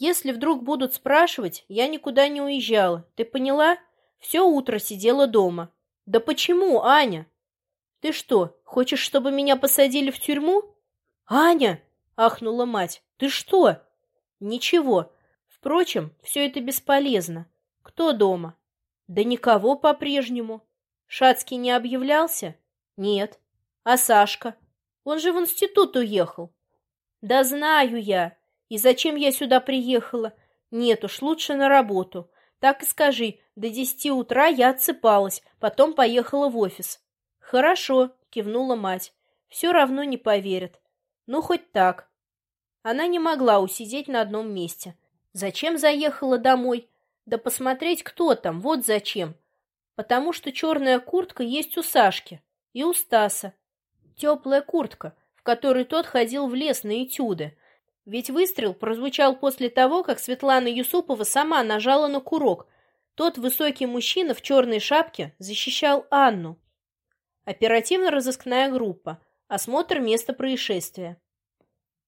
Если вдруг будут спрашивать, я никуда не уезжала. Ты поняла? Все утро сидела дома. Да почему, Аня? Ты что, хочешь, чтобы меня посадили в тюрьму? Аня! Ахнула мать. Ты что? Ничего. Впрочем, все это бесполезно. Кто дома? Да никого по-прежнему. Шацкий не объявлялся? Нет. А Сашка? Он же в институт уехал. Да знаю я. И зачем я сюда приехала? Нет уж, лучше на работу. Так и скажи, до десяти утра я отсыпалась, потом поехала в офис. Хорошо, кивнула мать. Все равно не поверят. Ну, хоть так. Она не могла усидеть на одном месте. Зачем заехала домой? Да посмотреть, кто там, вот зачем. Потому что черная куртка есть у Сашки и у Стаса. Теплая куртка, в которой тот ходил в лес на этюды. Ведь выстрел прозвучал после того, как Светлана Юсупова сама нажала на курок. Тот высокий мужчина в черной шапке защищал Анну. Оперативно-розыскная группа. Осмотр места происшествия.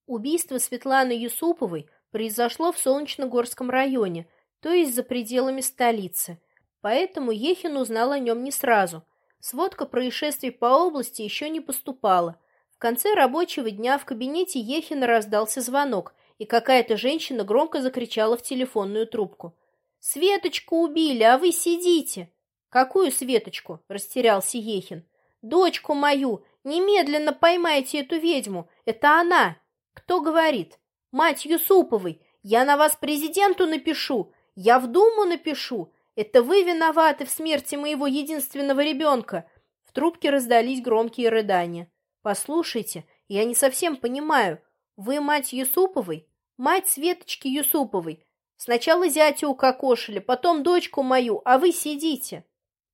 Убийство Светланы Юсуповой произошло в Солнечногорском районе, то есть за пределами столицы. Поэтому Ехин узнал о нем не сразу. Сводка происшествий по области еще не поступала. Конце рабочего дня в кабинете Ехина раздался звонок, и какая-то женщина громко закричала в телефонную трубку. «Светочку убили, а вы сидите!» «Какую Светочку?» – растерялся Ехин. Дочку мою! Немедленно поймайте эту ведьму! Это она! Кто говорит? Мать Юсуповой! Я на вас президенту напишу! Я в Думу напишу! Это вы виноваты в смерти моего единственного ребенка!» В трубке раздались громкие рыдания. «Послушайте, я не совсем понимаю. Вы мать Юсуповой? Мать Светочки Юсуповой. Сначала зятя укокошили, потом дочку мою, а вы сидите.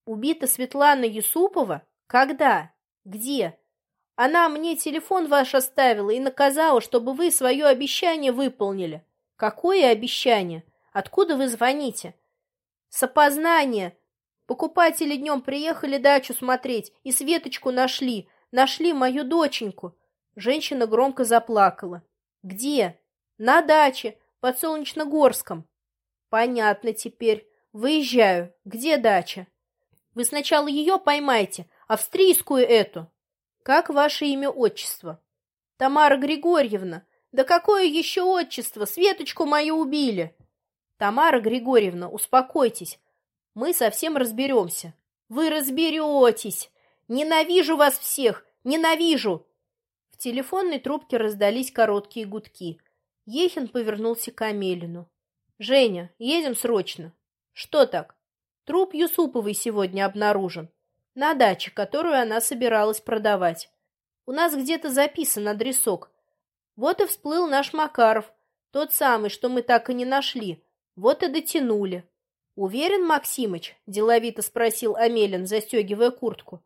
Убита Светлана Юсупова? Когда? Где? Она мне телефон ваш оставила и наказала, чтобы вы свое обещание выполнили. Какое обещание? Откуда вы звоните? С опознания. Покупатели днем приехали дачу смотреть и Светочку нашли. Нашли мою доченьку. Женщина громко заплакала. Где? На даче, под Солнечногорском. Понятно теперь. Выезжаю. Где дача? Вы сначала ее поймайте, Австрийскую эту. Как ваше имя отчество? Тамара Григорьевна. Да какое еще отчество? Светочку мою убили. Тамара Григорьевна, успокойтесь. Мы совсем разберемся. Вы разберетесь. Ненавижу вас всех. Ненавижу. В телефонной трубке раздались короткие гудки. Ехин повернулся к Амелину. «Женя, едем срочно». «Что так?» «Труп Юсуповой сегодня обнаружен на даче, которую она собиралась продавать. У нас где-то записан адресок. Вот и всплыл наш Макаров, тот самый, что мы так и не нашли. Вот и дотянули. «Уверен, Максимыч?» – деловито спросил Амелин, застегивая куртку.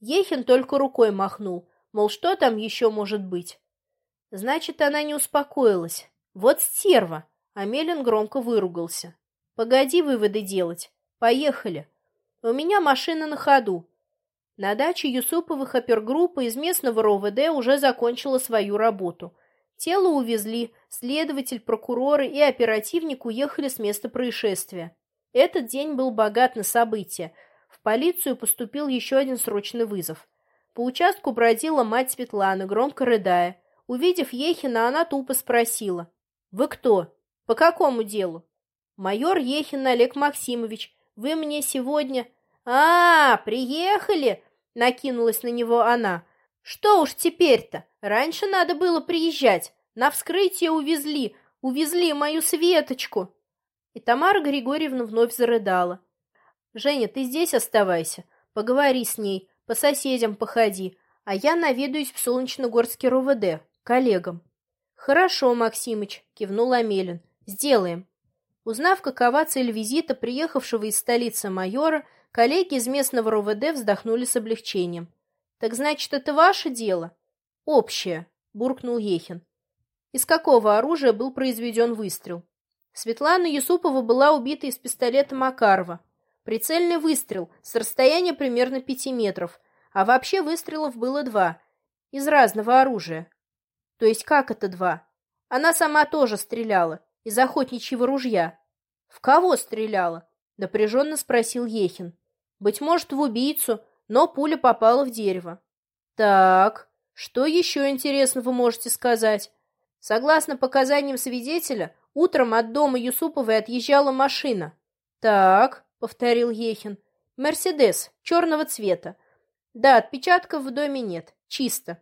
Ехин только рукой махнул, мол, что там еще может быть? Значит, она не успокоилась. Вот стерва! Амелин громко выругался. Погоди выводы делать. Поехали. У меня машина на ходу. На даче Юсуповых опергруппа из местного РОВД уже закончила свою работу. Тело увезли, следователь, прокуроры и оперативник уехали с места происшествия. Этот день был богат на события. Полицию поступил еще один срочный вызов. По участку бродила мать Светланы, громко рыдая. Увидев Ехина, она тупо спросила. «Вы кто? По какому делу?» «Майор Ехин Олег Максимович. Вы мне сегодня...» «А, приехали!» — накинулась на него она. «Что уж теперь-то? Раньше надо было приезжать. На вскрытие увезли. Увезли мою Светочку». И Тамара Григорьевна вновь зарыдала. «Женя, ты здесь оставайся. Поговори с ней, по соседям походи, а я наведаюсь в Солнечногорский РОВД, коллегам». «Хорошо, Максимыч», — кивнул Амелин. «Сделаем». Узнав, какова цель визита приехавшего из столицы майора, коллеги из местного РОВД вздохнули с облегчением. «Так значит, это ваше дело?» «Общее», — буркнул Ехин. Из какого оружия был произведен выстрел? Светлана Юсупова была убита из пистолета Макарова. Прицельный выстрел с расстояния примерно пяти метров, а вообще выстрелов было два, из разного оружия. То есть как это два? Она сама тоже стреляла, из охотничьего ружья. В кого стреляла? Напряженно спросил Ехин. Быть может, в убийцу, но пуля попала в дерево. Так, что еще интересного можете сказать? Согласно показаниям свидетеля, утром от дома Юсуповой отъезжала машина. Так, повторил Ехин. Мерседес, черного цвета. Да, отпечатков в доме нет. Чисто.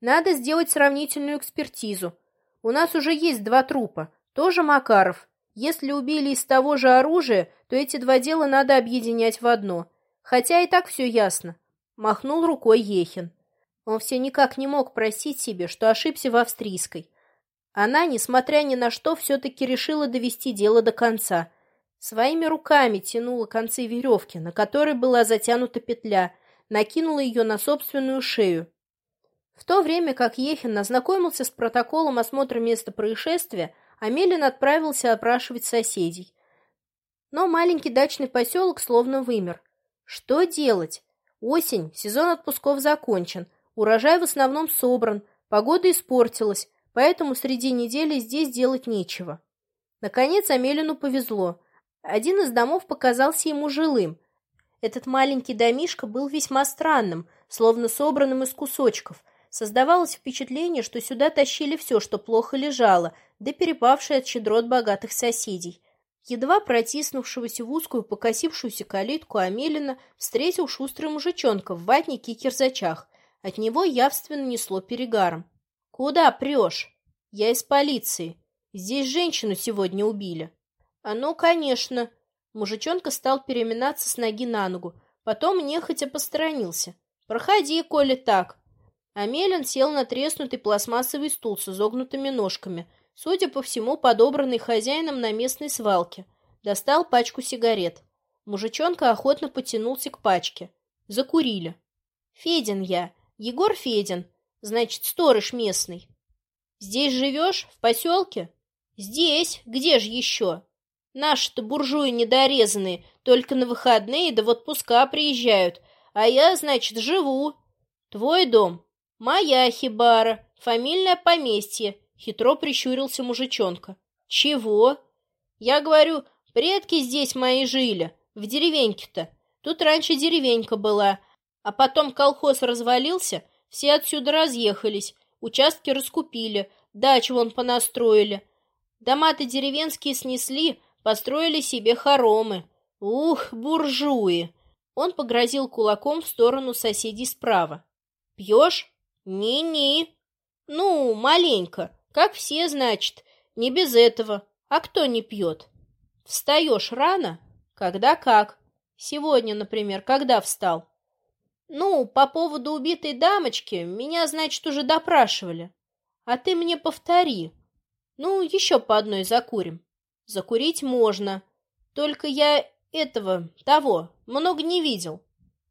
Надо сделать сравнительную экспертизу. У нас уже есть два трупа. Тоже Макаров. Если убили из того же оружия, то эти два дела надо объединять в одно. Хотя и так все ясно. Махнул рукой Ехин. Он все никак не мог просить себе, что ошибся в австрийской. Она, несмотря ни на что, все-таки решила довести дело до конца. Своими руками тянула концы веревки, на которой была затянута петля, накинула ее на собственную шею. В то время как Ехин ознакомился с протоколом осмотра места происшествия, Амелин отправился опрашивать соседей. Но маленький дачный поселок словно вымер. Что делать? Осень, сезон отпусков закончен, урожай в основном собран, погода испортилась, поэтому среди недели здесь делать нечего. Наконец Амелину повезло. Один из домов показался ему жилым. Этот маленький домишко был весьма странным, словно собранным из кусочков. Создавалось впечатление, что сюда тащили все, что плохо лежало, да перепавшее от щедрот богатых соседей. Едва протиснувшегося в узкую покосившуюся калитку Амелина встретил шустрый мужичонка в ватнике и кирзачах. От него явственно несло перегаром. «Куда прешь?» «Я из полиции. Здесь женщину сегодня убили». «А ну, конечно». Мужичонка стал переминаться с ноги на ногу, потом нехотя посторонился. «Проходи, коли так». Амелин сел на треснутый пластмассовый стул с изогнутыми ножками, судя по всему, подобранный хозяином на местной свалке. Достал пачку сигарет. Мужичонка охотно потянулся к пачке. Закурили. «Федин я. Егор Федин. Значит, сторож местный. Здесь живешь? В поселке? Здесь. Где же еще? Наши-то буржуи недорезанные, только на выходные да в отпуска приезжают. А я, значит, живу. Твой дом? Моя хибара. Фамильное поместье. Хитро прищурился мужичонка. Чего? Я говорю, предки здесь мои жили. В деревеньке-то. Тут раньше деревенька была. А потом колхоз развалился, все отсюда разъехались, участки раскупили, дачи вон понастроили. Дома-то деревенские снесли, построили себе хоромы. Ух, буржуи! Он погрозил кулаком в сторону соседей справа. Пьешь? Ни-ни. Ну, маленько, как все, значит. Не без этого. А кто не пьет? Встаешь рано? Когда как? Сегодня, например, когда встал? «Ну, по поводу убитой дамочки меня, значит, уже допрашивали. А ты мне повтори. Ну, еще по одной закурим. Закурить можно. Только я этого, того, много не видел.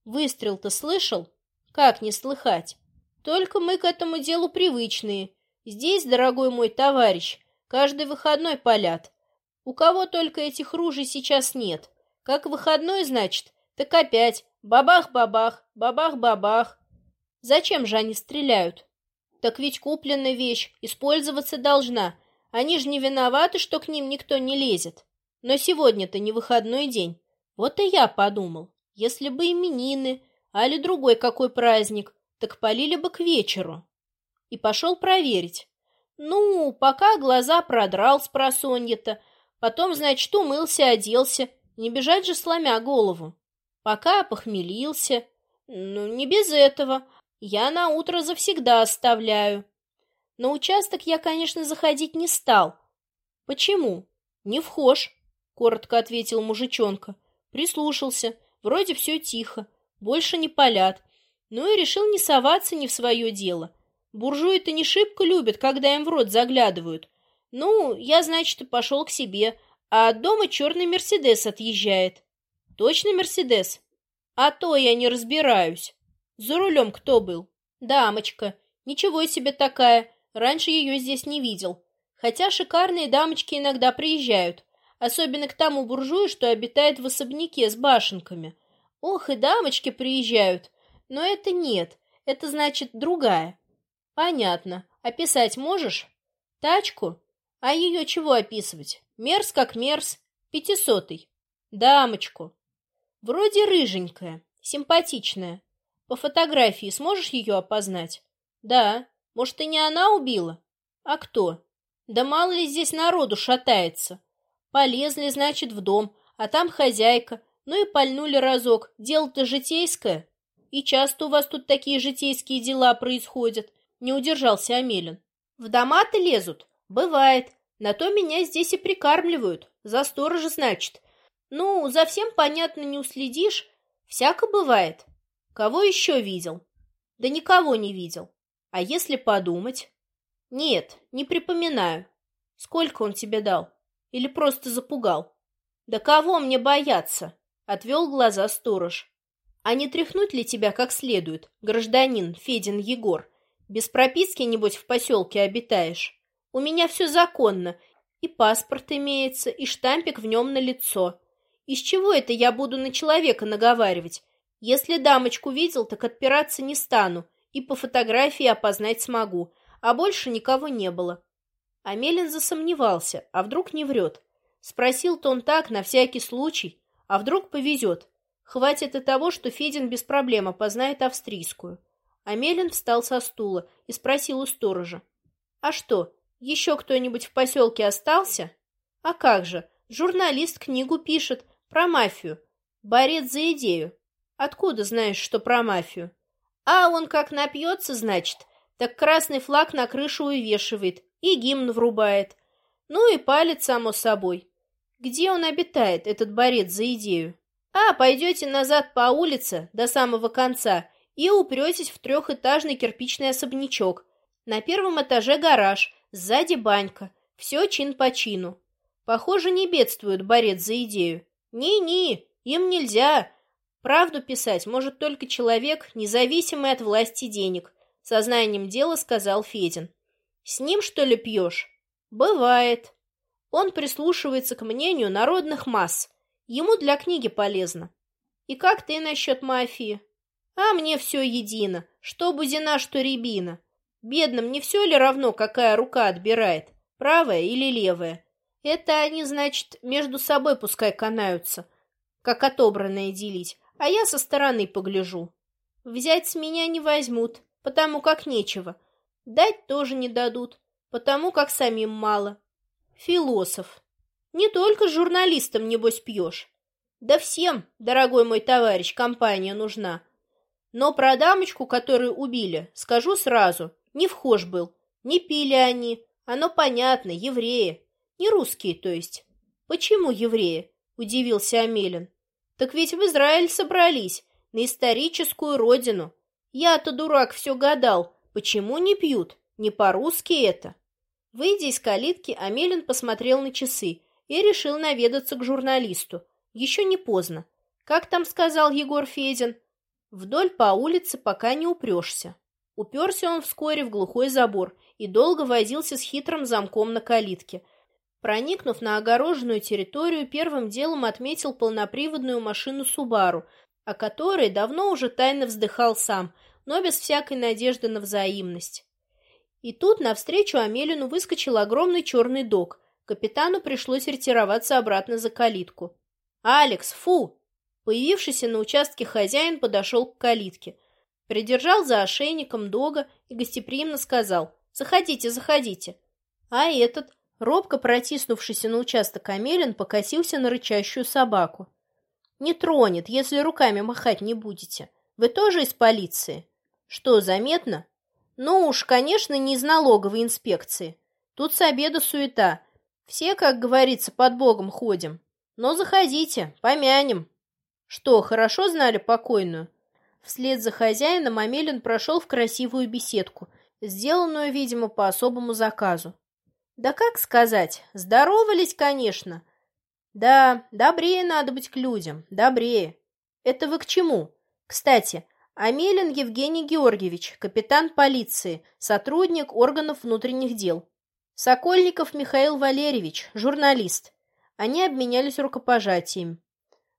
Выстрел-то слышал? Как не слыхать? Только мы к этому делу привычные. Здесь, дорогой мой товарищ, каждый выходной палят. У кого только этих ружей сейчас нет. Как выходной, значит, так опять Бабах-бабах, бабах-бабах. Зачем же они стреляют? Так ведь купленная вещь, использоваться должна. Они же не виноваты, что к ним никто не лезет. Но сегодня-то не выходной день. Вот и я подумал, если бы именины, али другой какой праздник, так полили бы к вечеру. И пошел проверить. Ну, пока глаза продрал с просонья-то, потом, значит, умылся, оделся, не бежать же сломя голову. Пока похмелился. Ну, не без этого. Я на утро завсегда оставляю. На участок я, конечно, заходить не стал. Почему? Не вхож. коротко ответил мужичонка. Прислушался. Вроде все тихо. Больше не палят. Ну и решил не соваться не в свое дело. Буржуи-то не шибко любят, когда им в рот заглядывают. Ну, я, значит, пошел к себе, а от дома черный Мерседес отъезжает. Точно Мерседес? А то я не разбираюсь. За рулем кто был? Дамочка. Ничего себе такая. Раньше ее здесь не видел. Хотя шикарные дамочки иногда приезжают. Особенно к тому буржую, что обитает в особняке с башенками. Ох, и дамочки приезжают. Но это нет. Это значит другая. Понятно. Описать можешь? Тачку? А ее чего описывать? Мерз как мерз. Пятисотый. Дамочку. Вроде рыженькая, симпатичная. По фотографии сможешь ее опознать? Да. Может, и не она убила? А кто? Да мало ли здесь народу шатается. Полезли, значит, в дом, а там хозяйка. Ну и пальнули разок. Дело-то житейское. И часто у вас тут такие житейские дела происходят. Не удержался Амелин. В дома-то лезут? Бывает. На то меня здесь и прикармливают. За сторожа, значит. Ну, за всем, понятно, не уследишь. Всяко бывает. Кого еще видел? Да никого не видел. А если подумать? Нет, не припоминаю. Сколько он тебе дал? Или просто запугал? Да кого мне бояться? Отвел глаза сторож. А не тряхнуть ли тебя как следует, гражданин Федин Егор? Без прописки, небось, в поселке обитаешь? У меня все законно. И паспорт имеется, и штампик в нем на лицо. Из чего это я буду на человека наговаривать? Если дамочку видел, так отпираться не стану, и по фотографии опознать смогу, а больше никого не было. Амелин засомневался, а вдруг не врет. Спросил-то он так, на всякий случай, а вдруг повезет. Хватит и того, что Федин без проблем опознает австрийскую. Амелин встал со стула и спросил у сторожа. «А что, еще кто-нибудь в поселке остался?» «А как же, журналист книгу пишет, про мафию. Борец за идею. Откуда знаешь, что про мафию? А он как напьется, значит, так красный флаг на крышу увешивает и гимн врубает. Ну и палит, само собой. Где он обитает, этот борец за идею? А, пойдете назад по улице до самого конца и упретесь в трехэтажный кирпичный особнячок. На первом этаже гараж, сзади банька. Все чин по чину. Похоже, не бедствует борец за идею. «Ни-ни, им нельзя. Правду писать может только человек, независимый от власти денег», — сознанием дела сказал Федин. «С ним, что ли, пьешь?» «Бывает. Он прислушивается к мнению народных масс. Ему для книги полезно. И как ты насчет мафии?» «А мне все едино, что Бузина, что Рябина. Бедным не все ли равно, какая рука отбирает, правая или левая?» Это они, значит, между собой пускай канаются, как отобранное делить, а я со стороны погляжу. Взять с меня не возьмут, потому как нечего. Дать тоже не дадут, потому как самим мало. Философ. Не только журналистам, небось, пьешь. Да всем, дорогой мой товарищ, компания нужна. Но про дамочку, которую убили, скажу сразу, не вхож был. Не пили они, оно понятно, евреи. Не русские, то есть. Почему евреи? Удивился Амелин. Так ведь в Израиль собрались, на историческую родину. Я-то, дурак, все гадал, почему не пьют? Не по-русски это. Выйдя из калитки, Амелин посмотрел на часы и решил наведаться к журналисту. Еще не поздно. Как там сказал Егор Федин? Вдоль по улице пока не упрешься. Уперся он вскоре в глухой забор и долго возился с хитрым замком на калитке, Проникнув на огороженную территорию, первым делом отметил полноприводную машину «Субару», о которой давно уже тайно вздыхал сам, но без всякой надежды на взаимность. И тут навстречу Амелину выскочил огромный черный дог. Капитану пришлось ретироваться обратно за калитку. «Алекс, фу!» Появившийся на участке хозяин подошел к калитке. Придержал за ошейником дога и гостеприимно сказал «Заходите, заходите». А этот, Робко протиснувшийся на участок Амелин покосился на рычащую собаку. «Не тронет, если руками махать не будете. Вы тоже из полиции?» «Что, заметно?» «Ну уж, конечно, не из налоговой инспекции. Тут с обеда суета. Все, как говорится, под Богом ходим. Но заходите, помянем. Что, хорошо знали покойную? Вслед за хозяином Амелин прошел в красивую беседку, сделанную, видимо, по особому заказу. Да как сказать, здоровались, конечно. Да, добрее надо быть к людям, добрее. Это вы к чему? Кстати, Амелин Евгений Георгиевич, капитан полиции, сотрудник органов внутренних дел. Сокольников Михаил Валерьевич, журналист. Они обменялись рукопожатиями.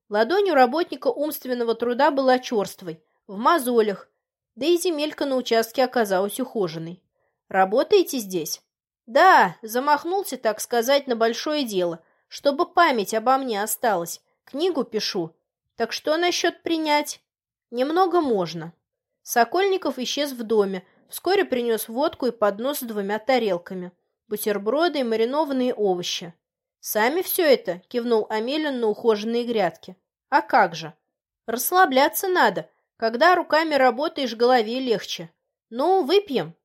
Ладонь у работника умственного труда была черствой, в мозолях, да и земелька на участке оказалась ухоженной. «Работаете здесь?» «Да, замахнулся, так сказать, на большое дело, чтобы память обо мне осталась. Книгу пишу. Так что насчет принять?» «Немного можно». Сокольников исчез в доме, вскоре принес водку и поднос с двумя тарелками, бутерброды и маринованные овощи. «Сами все это?» — кивнул Амелин на ухоженные грядки. «А как же? Расслабляться надо. Когда руками работаешь, голове легче. Ну, выпьем».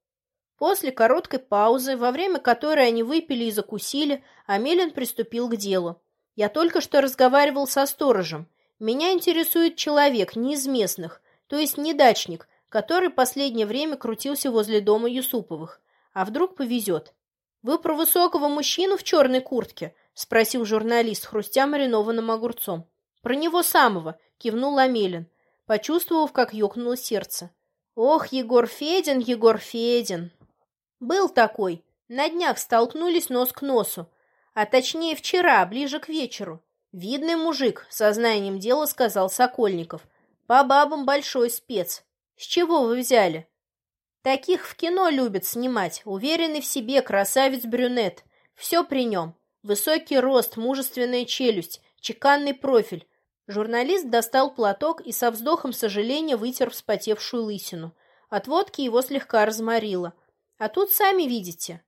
После короткой паузы, во время которой они выпили и закусили, Амелин приступил к делу. «Я только что разговаривал со сторожем. Меня интересует человек не из местных, то есть не дачник, который последнее время крутился возле дома Юсуповых. А вдруг повезет?» «Вы про высокого мужчину в черной куртке?» — спросил журналист, хрустя маринованным огурцом. «Про него самого», — кивнул Амелин, почувствовав, как ёкнуло сердце. «Ох, Егор Федин, Егор Федин!» «Был такой. На днях столкнулись нос к носу. А точнее, вчера, ближе к вечеру. Видный мужик, сознанием дела сказал Сокольников. По бабам большой спец. С чего вы взяли?» «Таких в кино любят снимать. Уверенный в себе красавец-брюнет. Все при нем. Высокий рост, мужественная челюсть, чеканный профиль. Журналист достал платок и со вздохом сожаления вытер вспотевшую лысину. От водки его слегка разморило. А тут сами видите.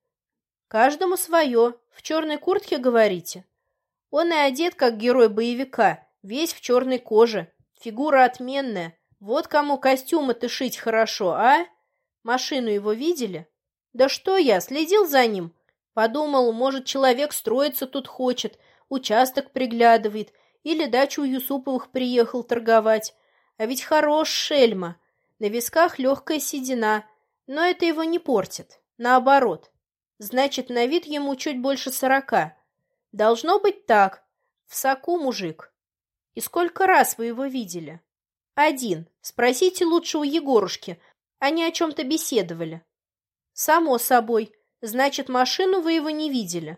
Каждому свое. В черной куртке, говорите? Он и одет, как герой боевика, весь в черной коже. Фигура отменная. Вот кому костюмы-то шить хорошо, а? Машину его видели? Да что я, следил за ним. Подумал, может, человек строиться тут хочет, участок приглядывает, или дачу у Юсуповых приехал торговать. А ведь хорош шельма. На висках легкая седина, но это его не портит. Наоборот. Значит, на вид ему чуть больше сорока. Должно быть так. В соку мужик. И сколько раз вы его видели? Один. Спросите лучше у Егорушки. Они о чем-то беседовали. Само собой. Значит, машину вы его не видели.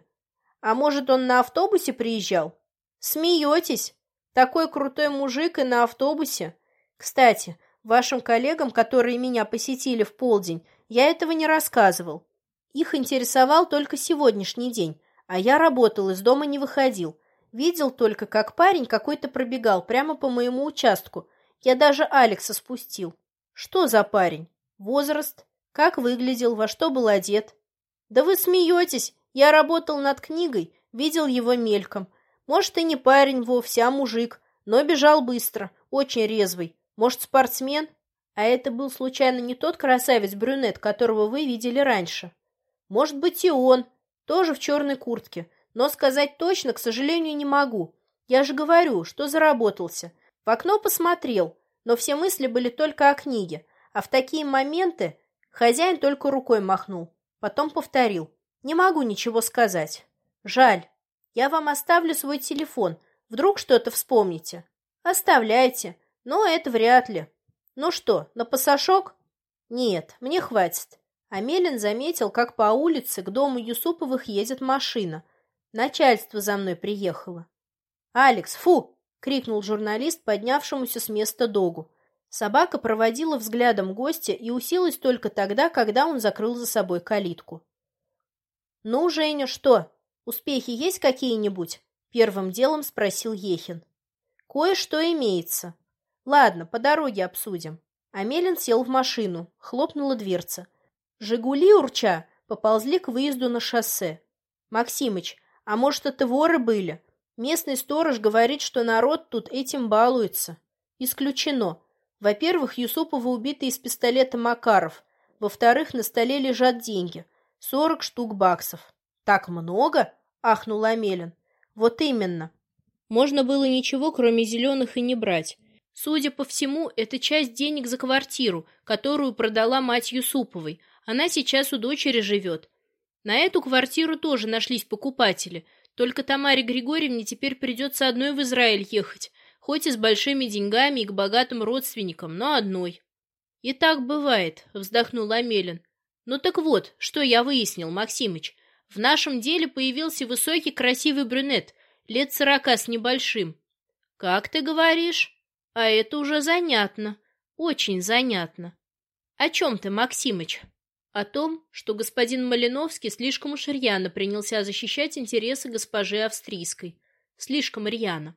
А может, он на автобусе приезжал? Смеетесь? Такой крутой мужик и на автобусе. Кстати, вашим коллегам, которые меня посетили в полдень, я этого не рассказывал. Их интересовал только сегодняшний день, а я работал, из дома не выходил. Видел только, как парень какой-то пробегал прямо по моему участку. Я даже Алекса спустил. Что за парень? Возраст? Как выглядел? Во что был одет? «Да вы смеетесь! Я работал над книгой, видел его мельком. Может, и не парень вовсе, а мужик, но бежал быстро, очень резвый. Может, спортсмен? А это был случайно не тот красавец-брюнет, которого вы видели раньше? Может быть, и он, тоже в черной куртке, но сказать точно, к сожалению, не могу. Я же говорю, что заработался. В окно посмотрел, но все мысли были только о книге, а в такие моменты хозяин только рукой махнул. Потом повторил. «Не могу ничего сказать. Жаль. Я вам оставлю свой телефон. Вдруг что-то вспомните. Оставляйте. Но это вряд ли. Ну что, на пасашок? Нет, мне хватит. Амелин заметил, как по улице к дому Юсуповых едет машина. Начальство за мной приехало. «Алекс, фу!» — крикнул журналист, поднявшемуся с места догу. Собака проводила взглядом гостя и уселась только тогда, когда он закрыл за собой калитку. «Ну, Женя, что, успехи есть какие-нибудь?» — первым делом спросил Ехин. «Кое-что имеется. Ладно, по дороге обсудим». Амелин сел в машину, хлопнула дверца. «Жигули, урча, поползли к выезду на шоссе. Максимыч, а может, это воры были? Местный сторож говорит, что народ тут этим балуется. Исключено. Во-первых, Юсупова убита из пистолета Макаров. Во-вторых, на столе лежат деньги. Сорок штук баксов. Так много? Ахнул Амелин. Вот именно. Можно было ничего, кроме зеленых, и не брать. Судя по всему, это часть денег за квартиру, которую продала мать Юсуповой. Она сейчас у дочери живет. На эту квартиру тоже нашлись покупатели, только Тамаре Григорьевне теперь придется одной в Израиль ехать, хоть и с большими деньгами и к богатым родственникам, но одной. «И так бывает», — вздохнул Амелин. «Ну так вот, что я выяснил, Максимыч. В нашем деле появился высокий красивый брюнет, лет сорока с небольшим. Как ты говоришь? А это уже занятно, очень занятно. О чем ты, Максимыч?» О том, что господин Малиновский слишком уж рьяно принялся защищать интересы госпожи австрийской. Слишком рьяно.